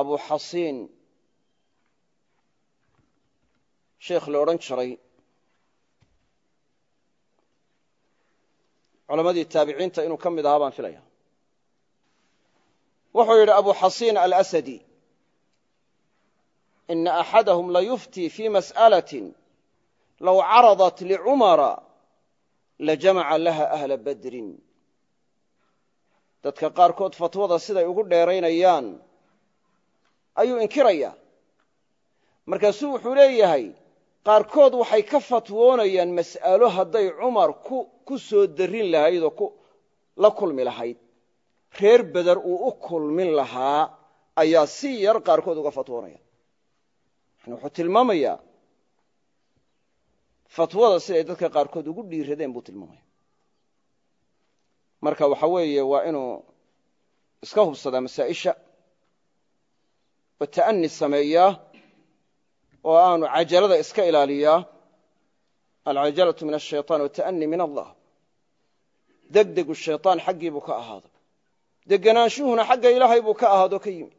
abu xasiin sheekh la odhan jiray culammadii taabiciinta inuu ka mid ahaa baan filaya wuxuu yidhi abu xasiin alasadi ina axadahum layuftii fii mas'alatin low caradat licumara lajamaca laha ahla badrin. Dadka qaarkood fatwada siday ugu dheeraynayaan ayuu inkirayaa. Markaasuu wuxuu leeyahay qaarkood waxay ka fatwoonayaan mas'alo hadday cumar ku soo darin lahayd oo la kulmi lahayd. Reer beder uu u kulmin lahaa ayaa si yar qaarkood uga fatwoonaya. Yani wuxuu tilmaamayaa fatwada siday dadka qaarkood ugu dhiiradeen buu tilmaamaya. Marka waxa weeye waa inuu iska hubsadaa masaa'isha oo ta'ani sameeyaa oo aanu cajalada iska ilaaliyaa alcajalatu min ashayطaan wata'ani min allah. Degdegu shayطaan xaggii buu ka ahaado. Degenaanshuhuna xagga ilaahay buu ka ahaado ka yimi.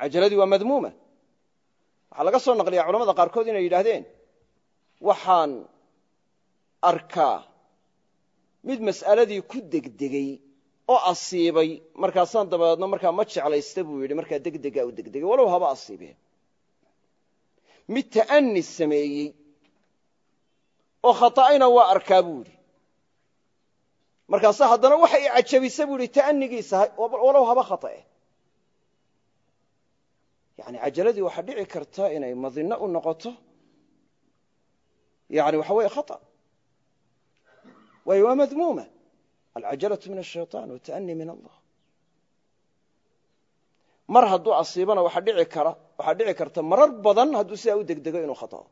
Cajaladii waa madmuuma. Waxaa laga soo naqliyaa culamada qaarkood inay yidhaahdeen waxaan arkaa mid mas'aladii ku degdegey oo asiibay. Markaasaan dabadeedna markaa ma jeclaysta buu yidhi. Markaa degdega u degdegay. Walow haba asiibeen mid ta'ani sameeyey oo khata'ayna waa arkaa buu yidhi. Markaase haddana waxa i cajabisa buu yidhi ta'anigiisa walow haba khata'e yani cajaladii waxaa dhici karta inay madinno u noqoto yani waxa weeye khata. Waayo waa madmuuma. Alcajalatu min ashayطan wata'ani min allah. Mar hadduu asiibana waxaa dhici kara waxaa dhici karta marar badan hadduu sidaa u degdego inuu khata'o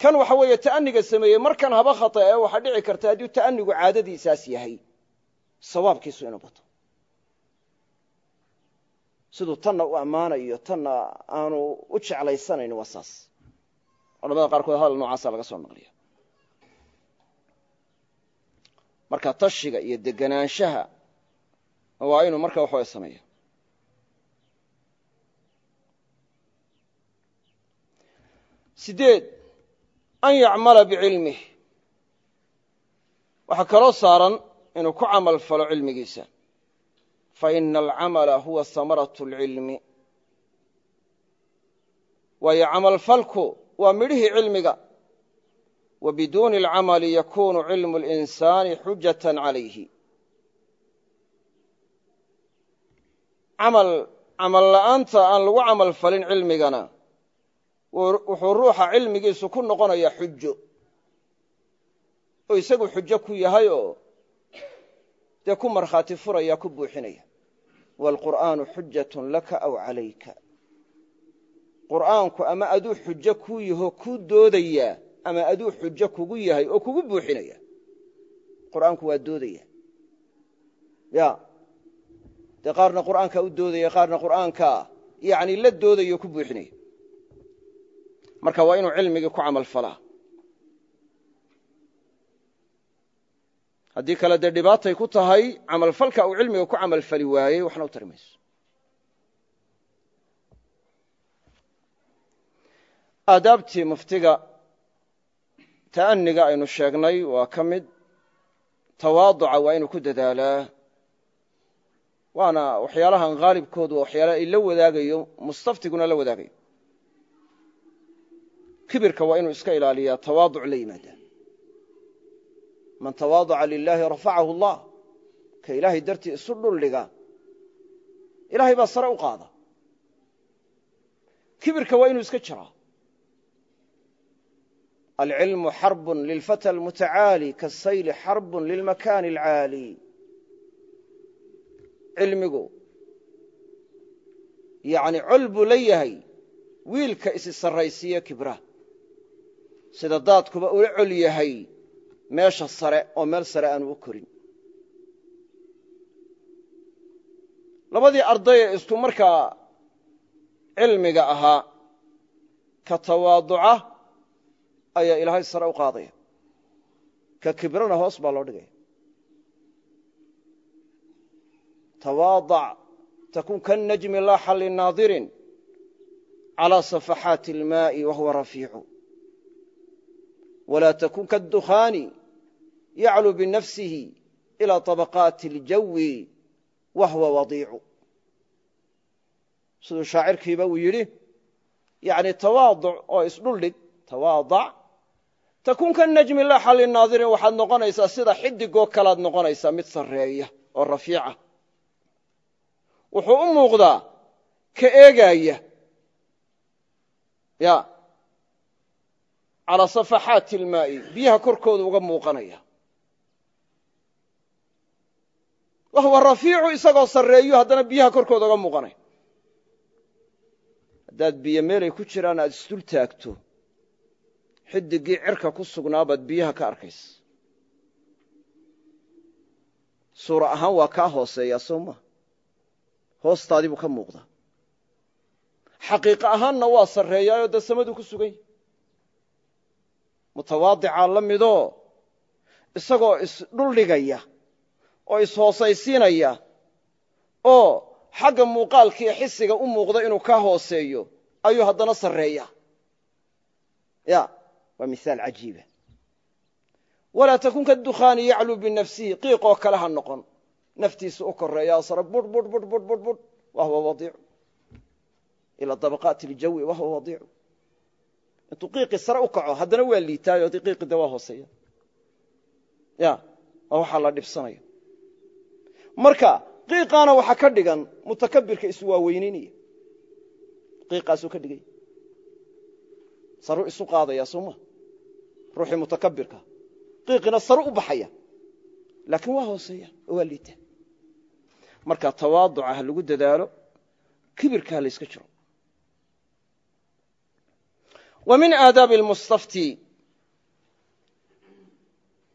kan waxa weeye ta'aniga sameeyey markan haba khata'e waxaa dhici karta hadduu ta'anigu caadadiisaas yahay sawaabkiisu inuu bato. Siduu tanna u ammaanayo tanna aanu u jeclaysanayn waa saas. Culamada qaarkood hadal noocaasa laga soo naqliya. Marka tashiga iyo degenaanshaha waa inuu marka waxawe sameeya sideed an yacmala bicilmih waxaa kaloo saaran inuu ku camal falo cilmigiisa faina alcamala huwa samaraة اlcilmi waayo camalfalku waa midhihii cilmiga wa biduuni اlcamali yakunu cilmu اlinsaani xujaة calayhi camal camal la'aanta aan lagu camal falin cilmigana wuxuu ruuxa cilmigiisu ku noqonayaa xujo oo isagu xujo ku yahay oo dee ku markhaati furaya ku buuxinaya. Waalqur'aanu xujatun laka aw calayka. Qur'aanku ama aduu xujo kuu yaho kuu doodayaa ama aduu xujo kugu yahay oo kugu buuxinaya qur'aanku waa doodaya. Ya. Dee qaarna qur'aankaa u doodaya qaarna qur'aankaa yani la doodaya oo ku buuxinaya marka waa inuu cilmigii ku camal falaa. Haddii kale dee dhibaatay ku tahay camalfalka uu cilmiga ku camalfali waayey waxna u tari mayso aadaabtii muftiga ta'aniga aynu sheegnay waa ka mid. Tawaaduca waa inuu ku dadaalaa. Waana waxyaalahan haalibkoodu waa waxyaala ay la wadaagayo mustaftiguna la wadaagayo kibirka waa inuu iska ilaaliyaa tawaaduc la yimaada man tawaadaca lilaahi rafacahu allah ka ilaahay dartii isu dhuldhiga ilaahay baa sare u qaada. Kibirka waa inuu iska jiraa. Alcilmu xarbu lilfata almutacaali kasayli xarbu lilmakaani alcaali cilmigu yani col buu la yahay wiilka isi sarraysiiye kibra sida daadkuba ula col yahay meesha sare oo meel sare aanu u korin. Labadii arday ee isku markaa cilmiga ahaa ka tawaaduca ayaa ilaahay sare u qaadaya. Ka kibrana hoos baa loo dhigaya. Tawaadac takun kanajmi laaxa linnaadirin calaa safaxaati almaa'i wahuwa rafiicu. ولا takun kaddukhaani yaclu binafsihi ilaa abaqaati aljawi wa huwa wadiicu siduu shaacirkiiba uu yidhi yani tawaaduc oo isdhuldhig tawaadac takun ka najmi laxa linaadirin waxaad noqonaysaa sida xidigoo kalaad noqonaysaa mid sarreeya oo rafiica wuxuu u muuqdaa ka eegaaya calaa safaxaati ilmaa'i biyaha korkooda uga muuqanaya. Wahuwa rafiicu isagoo sarreeyo haddana biyaha korkooda uga muuqanaya haddaad biyo meelay ku jiraan aad isdul taagto. Xidigii cirka ku sugnaabaad biyaha ka arkaysa suura ahaan waa kaa hooseeyaa soo maa hoostaadii buu ka muuqdaa xaqiiqo ahaanna waa sarreeyaayoo dee samaduu ku sugan yahy mutawaadicaa la midoo isagoo isdhuldhigaya oo ishoosaysiinaya oo xagga muuqaalkiiyo xisiga u muuqda inuu ka hooseeyo ayuu haddana sarreeya ya waa mihaal cajiiba walaa takun kadukhaani yacluu binafsihi qiiqoo kale ha noqon. Naftiisa u koreeyaa sare bur bur bur bur bur bur wahuwa wadiicu ilaa dabaqaati iljawi wahuwa wadiicu intuu qiiqii sare u kaco haddana waa liitaayo dee qiiqii de waa hooseeya. Ya waa waxaa la dhibsanaya marka qiiqaana waxaa ka dhigan mutakabirka isu waaweyninaya qiiqaasuu ka dhiganya saruu isu qaadaya soo ma? Ruuxii mutakabirka qiiqina saru u baxaya. Laakiin waa hooseeya oo waa liita. Marka tawaaduca ha lagu dadaalo kibirka ha la yska jiro wa min aadaabi lmustafti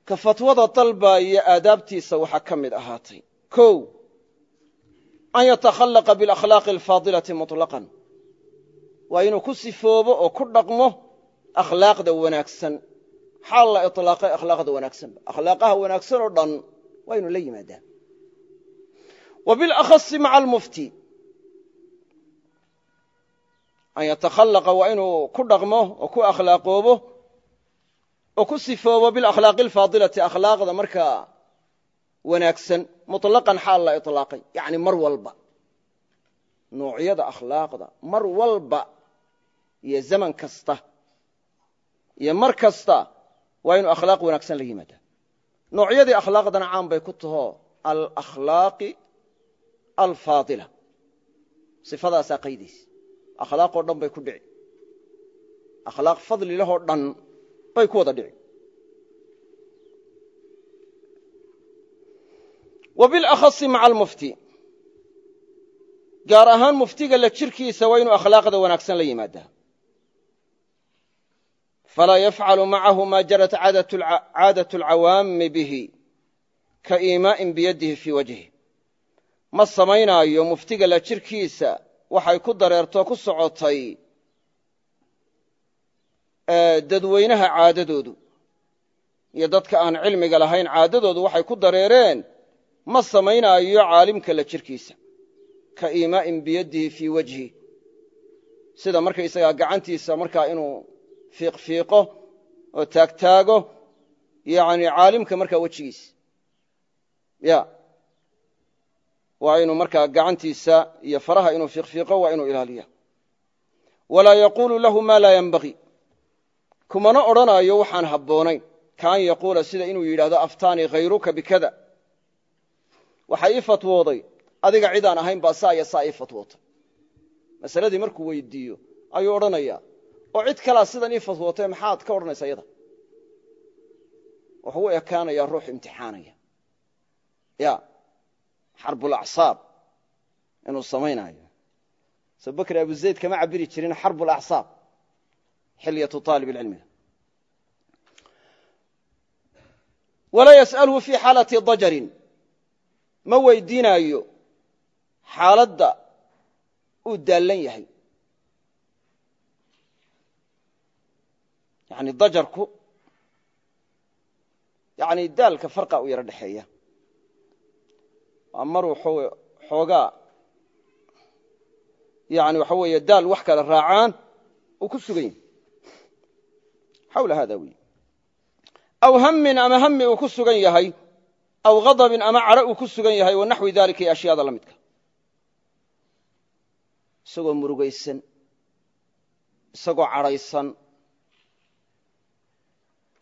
ka fatwada dalba iyo aadaabtiisa waxaa ka mid ahaatay. O an yatakhallaqa bialakhlaaqi alfaadilati muطlaqan waa inuu ku sifoobo oo ku dhaqmo akhlaaqda wanaagsan. Xaal la ilaaqay akhlaaqda wanaagsanba akhlaaqaha wanaagsan oo dhan waa inuu la yimaadaa. Wa bilakhasi maca almufti an yatakhallaqa waa inuu ku dhaqmo oo ku akhlaaqoobo oo ku sifoobo bilakhlaaqi alfaadilati akhlaaqda markaa wanaagsan muطlaqan xaal la ilaaqay yani mar walba. Noocyada akhlaaqda mar walba iyo zaman kasta iyo mar kasta waa inuu akhlaaq wanaagsan la yimaada. Noocyadii akhlaaqdana caan bay ku taho alakhlaaqi alfaadila sifadaasaa qaydaysa akhlaaqoo dhan bay ku dhici. Akhlaaq fadli lahoo dhan bay ku wada dhici. Wa bilakhasi maca almufti gaar ahaan muftiga la jirkiisa waa inuu akhlaaqda wanaagsan la yimaadaa. Falaa yafcalu macahu ma jarat caadaة اlcawaami bihi ka iimaa'in biyadihi fii wajhi ma samaynaayo muftiga la jirkiisa waxay ku dareerto ku socotay dadweynaha caadadoodu. Iyo dadka aan cilmiga lahayn caadadoodu waxay ku dareereen ma samaynaayo caalimka la jirkiisa. Ka iimaa'in biyadihi fii wajhi. Sida markaysagaa gacantiisa markaa inuu fiiqfiiqo oo taagtaago yani caalimka markaa wejigiisa ya waa inuu markaa gacantiisa iyo faraha inuu fiiqfiiqo waa inuu ilaaliya. Walaa yaquulu lahu ma laa yenbagii kumana odhanaayo waxaan habboonayn. Kaan yaquula sida inuu yidhahdo aftaanii khayruka bikada. Waxa ii fatwooday. Adiga cidaan ahayn baa saa iyo saa ii fatwootay. Masaladii markuu weydiiyo ayuu odhanayaa. Oo cid kalaa sidan ii fatwootay maxaad ka odhanaysa yada? Wuxuu u ekaanayaa ruux imtixaanaya. Ya xarbulacsaab inuu samaynayo. Abu zayd kama cabiri jirin xarbulacsaab xilyatu aalib ilcilmiga walaa yas'alhu fii xaalati dajarin ma weydiinaayo xaaladda uu daallan yahay. Yani dajarku yani daalka farqa u yaro dhexeeya maruu xoogaa yani waxa weeye daal wax kala raacaan uu ku sugan yahay. Xawla hada wey aw hammin ama hammi uu ku sugan yahay aw ghadabin ama cadho uu ku sugan yahay wa naxwi dalika iyo ashyaada la midka. Isagoo murugaysan isagoo cadhaysan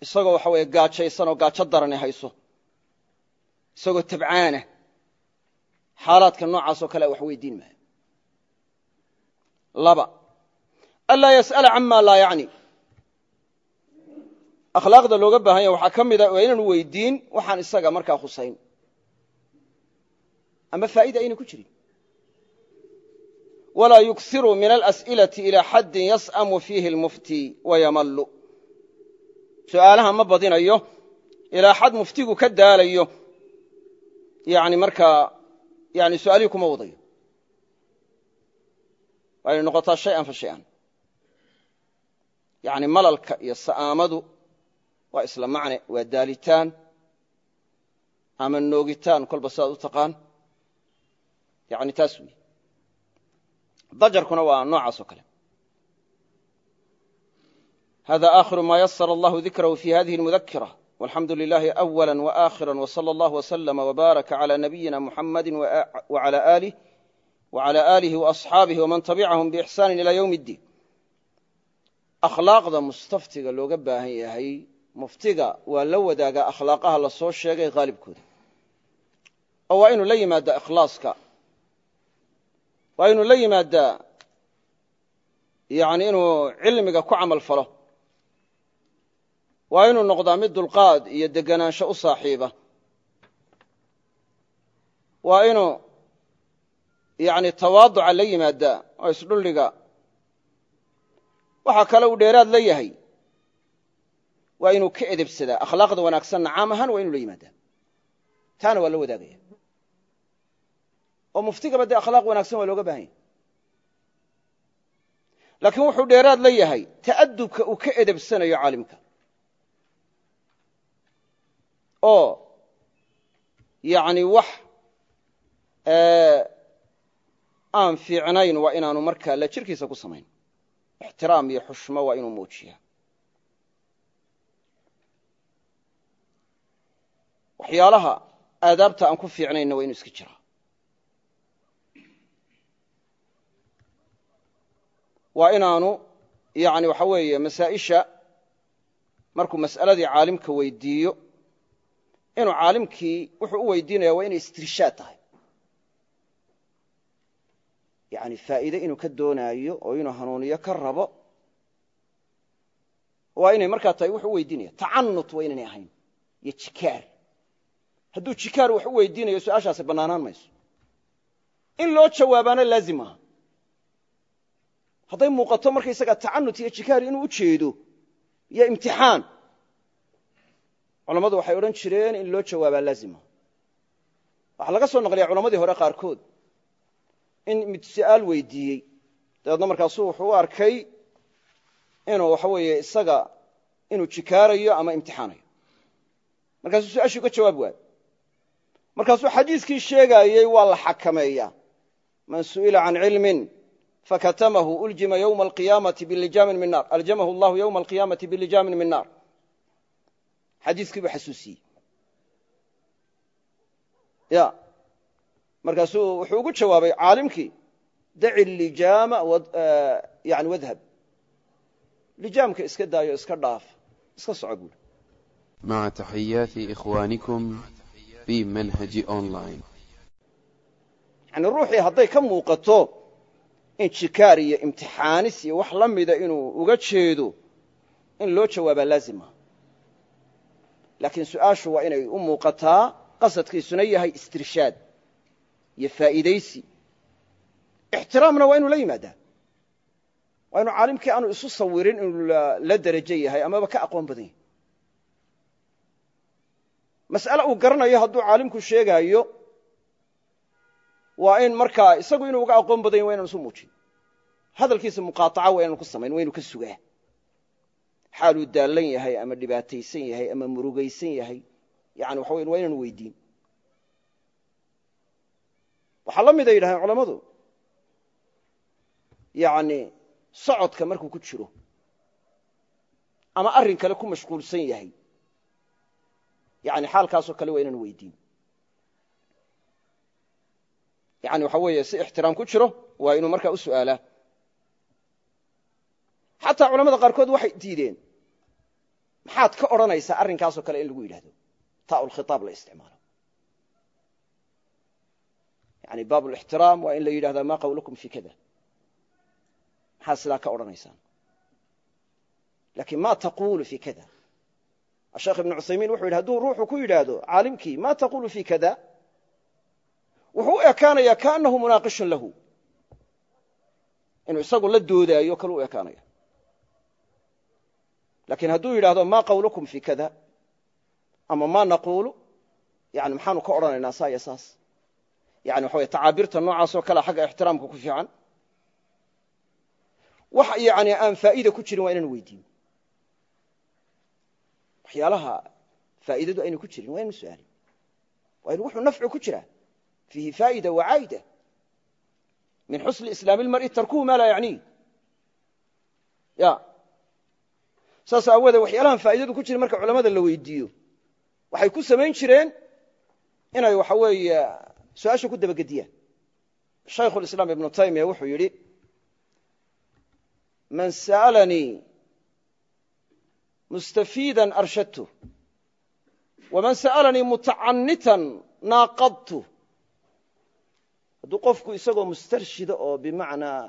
isagoo waxa weeye gaajaysan oo gaajo darani hayso isagoo tabcaana xaalaadka noocaasoo kale wax weydiin maayo. Laba anlaa yas'ala cama laa yacni. Akhlaaqda looga baahan yaha waxaa ka mida waa inaanu weydiin waxaan isaga markaa khusayn. Ama faa'ida ayna ku jirin. Walaa yuksiru min alas'ilati ilaa xaddin yas'amu fiihi almufti wayamallu su'aalaha ma badinayo ilaa xad muftigu ka daalayo. Yani markaa yani su'aalihii kuma wadayo waa inay noqotaa shay an fa shay an yani malalka iyo sa'aamadu waa isla macne waa daalitaan ama noogitaan kolba sidaad u taqaan yani taas wey dajarkuna waa noocaas oo kale hada akhiru ma yasara allahu dikrahu fi hadihi اlmudakira walxamdu lilahi awala waakhira wsala allah wslama wbaaraka cla nabiyina muxamadi wala alih wعalى آlihi وأصxaabihi wman tabicahum bإxsani ilى ywm اddiin akhlaaqda mustaftiga looga baahan yahay muftiga waa la wadaagaa akhlaaqaha la soo sheegay haalibkooda oo waa inuu la yimaadaa ikhlaaska waa inuu la yimaadaa yani inuu cilmiga ku camal falo waa inuu noqdaa mid dulqaad iyo deganaansho u saaxiiba. Waa inuu yani tawaaduca la yimaadaa oo isdhulliga. Waxaa kale uu dheeraad la yahay. Waa inuu ka edebsadaa. Akhlaaqda wanaagsanna caam ahaan waa inu la yimaadaa. Taana waa la wadaagaya. Oo muftigaba dee akhlaaq wanaagsan waa looga baahan yahy laakiin wuxuu dheeraad la yahay. Ta'adubka uu ka edebsanayo caalimka oo yani wax aan fiicnayn waa inaanu markaa la jirkiisa ku samayn. Ixtiraam iyo xushmo waa inuu muujiya waxyaalaha aadaabta aan ku fiicnaynna waa inu iska jiraa waa inaanu yani waxa weeye masaa'isha markuu mas'aladii caalimka weydiiyo inuu caalimkii wuxuu u weydiinaya waa inay istirshaad tahay. Yani faa'iide inuu ka doonaayo oo inuu hanuuniyo ka rabo waa inay markaa tahay wuxuu u weydiinaya tacanut waa inaynay ahayn iyo jikaar. Hadduu jikaar wax u weydiinayo su'aashaasi bannaanaan mayso. In loo jawaabaana laazim aha. Hadday muuqato markaysagaa tacanut iyo jikaar inuu u jeedo iyo imtixaan culammadu waxay odhan jireen in loo jawaabaa laazima. Waxaa laga soo naqliya culammadii hore qaarkood in mid su'aal weydiiyey. Dabeedna markaasuu wuxuu u arkay inuu waxa weeye isaga inuu jikaarayo ama imtixaanayo. Markaasuu su'aashii uga jawaab waayo markaasuu xadiiskii sheegaayey waa la xakameeyaa man su'ila can cilmin fakatamahu uljima ywma alqiyaamati bilijaamin min naar. Aljamahu allahu ywma alqiyaamati bilijaamin min naar xadiikiibuu xasuusiyey. Ya markaasuu wuxuu ugu jawaabay caalimkii daci lijaama e, yani wadhab. Lijaamka iska daayo iska dhaaf iska soco guul maca taxiyaati ikhwaanikum fi manhaji online. Yani ruuxii hadday ka muuqato in jikaar iyo imtixaanis iyo wax la mida inuu uga jeedo in loo jawaaba laazim laakiin su'aashu waa inay u muuqataa qasadkiisuna yahay istirshaad iyo faa'iidaysi. Ixtiraamna waa inuu la yimaadaa. Waa inu caalimkii aanu isu sawirin inuu la derajo yahay amaba ka aqoon badan yahay. Mas'ale uu garanayo hadduu caalimku sheegaayo waa in markaa isagu inuu uga aqoon badan yahy wa inaan isu muujin. Hadalkiisa muqaataca waa inaanu ku samayn waa inu ka sugaa xaaluu daallan yahay ama dhibaataysan yahay ama murugaysan yahay yani waxa weya waa inaanu weydiin. Waxaa la mid ay yidhahdeen culammadu yani socodka markuu ku jiro ama arrin kale ku mashquulsan yahay yani xaalkaasoo kale waa inaanu weydiin. Yani waxa weeye si ixtiraam ku jiro waa inuu markaa u su'aalaa xataa culamada qaarkood waxay diideen maxaad ka odhanaysaa arrinkaasoo kale in lagu yidhahdo taa'ulkhitaab la isticmaalo. Yani baab lixtiraam waa in la yidhahdaa ma qawlakum fi kada maxaad sidaa ka odhanaysaan? Lakin ma taqulu fi kada asheekh ibnu cuthaymiin wuxu yidhi haduu ruuxu ku yidhaahdo caalimkii ma taqulu fi kada wuxuu u ekaanaya kaanahu munaaqishun lahu. Inuu isagu la doodaayo kale u ekaanaya laakiin hadduu yidhahdo ma qawlukum fi kada ama ma naqulu yani maxaanu ka odhanaynaa saa iyo saas. Yani waxa wey tacaabirta noocaasoo kalea xagga ixtiraamka ku fiican. Wax yani aan faa'iida ku jirin waa inaan weydiin. Waxyaalaha faa'iidadu ayna ku jirin waa inu su'aalin waa inu wuxuu nafcu ku jiraa. Fiihi faa'ida wacaa'ida min xusni islaami اlmar'i tarkuhu ma laa yacniih ya saas aawoodee waxyaalahan faa'idadu ku jirin marka culamada la weydiiyo. Waxay ku samayn jireen inay waxa weeye su'aasha ku dabagediyaan. Shaykhu lislaam ibnu taymiya wuxuu yidhi man sa'alanii mustafiidan arshadtu waman sa'alanii mutacanitan naaqadtu. Hadduu qofku isagoo mustarshida oo bimacnaa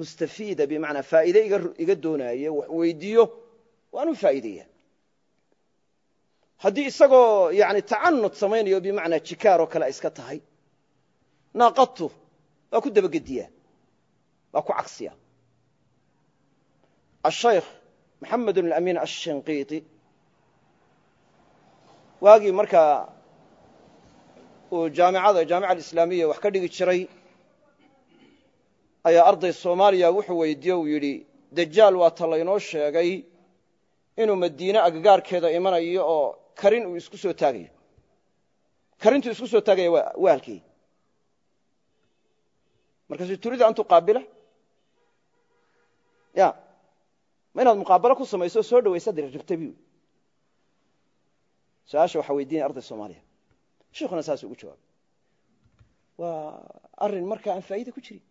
mustafiida bimacnaa faa'iide iga doonaayo wax weydiiyo waanu faa'iideeya haddii isagoo yani tacanud samaynayo bimacnaa jikaar oo kale ay iska tahay naaqadtu waa ku dabagediyaa waa ku cagsiya ashaykh maxamed alamin ashinqiiti waagii markaa uu jaamicada jaamica alislaamiya wax ka dhigi jiray ayaa arday soomaaliya wuxuu weydiiye uu yidhi dajaal waa ta laynoo sheegay inuu madiine agagaarkeeda imanayo oo karin uu isku soo taagayo. Karintuu isku soo taagaya waa halkey markaasuu turida an tuqaabila ya. Ma inaad muqaabalo ku samayso oo soo dhawaysaad rabtabi su'aasha waxaa weydiinaya arday soomaaliya. Sheikhuna saas ugu jawaabay waa arrin markaa aan faa'iida ku jirin.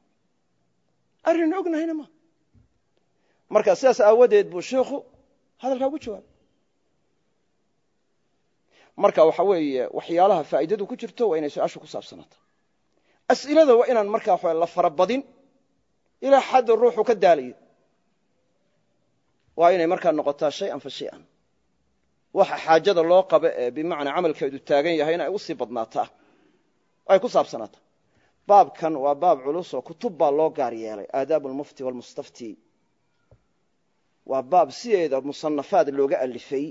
Arrin ognahayna ma. Marka sidaas aawadeed buu sheikhu hadalkaa ugu jawaabay marka waxa weeye waxyaalaha faa'idadu ku jirto waa inay su'aashu ku saabsanaato as'ilada waa inaan markaa wa la farabadin ilaa xadda ruuxu ka daalayo waa inay markaa noqotaa shay-an fa shay-an. Waxa xaajada loo qabo ee bimacnaa camalkeedu taagan yahay in ay u sii badnaataa ay ku saabsanaataa baabkan waa baab culus oo kutub baa loo gaar yeelay aadaabu waa baab sideeda musanafaad looga alifay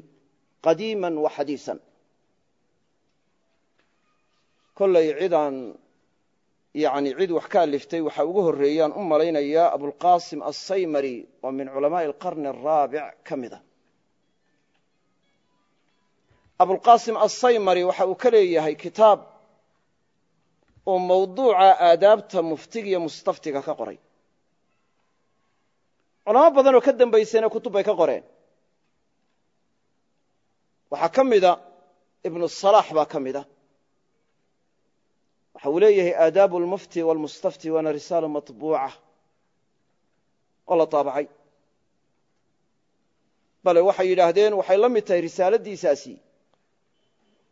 qadiima wa xadiisan. Kollay cidaan yani cid wax ka aliftay waxaa ugu horreeyaan u malaynayaa abulqasim alsaymari oo min culamaai alqarni araabic ka mida abulqasim alsaymari waxa uu ka leeyahay kitaab uu mawduuca aadaabta muftiga iyo mustaftiga ka qoray culamo badan oo ka dambaysayna kutub bay ka qoreen. Waxaa ka mida ibnu salaax baa ka mida. Waxa uu leeyahay aadaabu almufti walmustafti waana risaala maطbuuca oo la taabacay bale waxay yidhaahdeen waxay la mid tahay risaaladiisaasi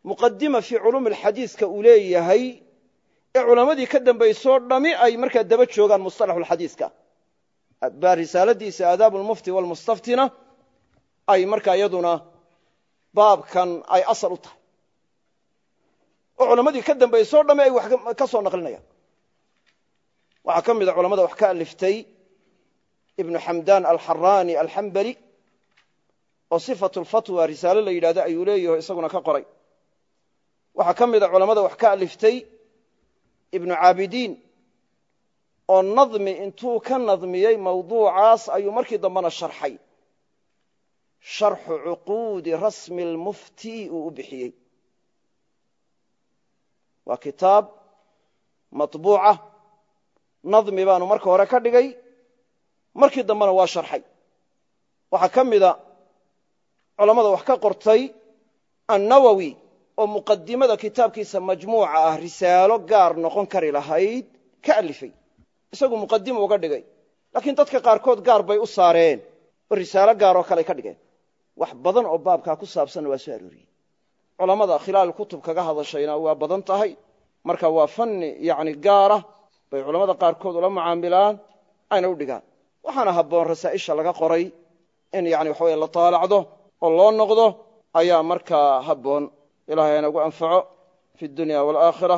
muqadima fii culuumi alxadiiska uu leeyahay ee culammadii ka dambaysoo dhami ay markaa daba joogaan musطalaxualxadiiska baa risaaladiisa aadaabu almufti walmustaftina ay markaa iyaduna baabkan ay asal u tahay. Oo culammadii ka dambaysoo dhami ay wax ka soo naqlinayaan waxaa ka mida culamada wax ka aliftay ibnu xamdan alxaraani alxambali oo sifatu lfatwa risaalo la yidhahdo ayuu leeyaho isaguna ka qoray. Waxaa ka mida culamada wax ka aliftay ibnu caabidiin oo nadmi intuu ka nadmiyey mawduucaas ayuu markii dambena sharxay. Sharxu cuquudi rasmi lmufti uu u bixiyey. Waa kitaab maطbuuca nadmi baanu marka hore ka dhigay. Markii dambena waa sharxay. Waxaa ka mida culammada wax ka qortay annawowi oo muqadimada kitaabkiisa majmuuca ah risaalo gaar noqon kari lahayd ka alifay isagu muqadima uga dhigay. Laakiin dadka qaarkood gaar bay u saareen. Oo risaalo gaaroo kale ka dhigeen. Wax badan oo baabkaa ku saabsanna waa soo arooriyey culammada khilaal kutub kaga hadashayna waa badan tahay. Marka waa fanni yani gaara bay culammada qaarkood ula mucaamilaan ayna u dhigaan. Waxaana habboon rasaa'isha laga qoray in yani waxa weye la taalacdo oo loo noqdo ayaa markaa habboon. Ilahay inagu anfaco fi dunya waalaakhira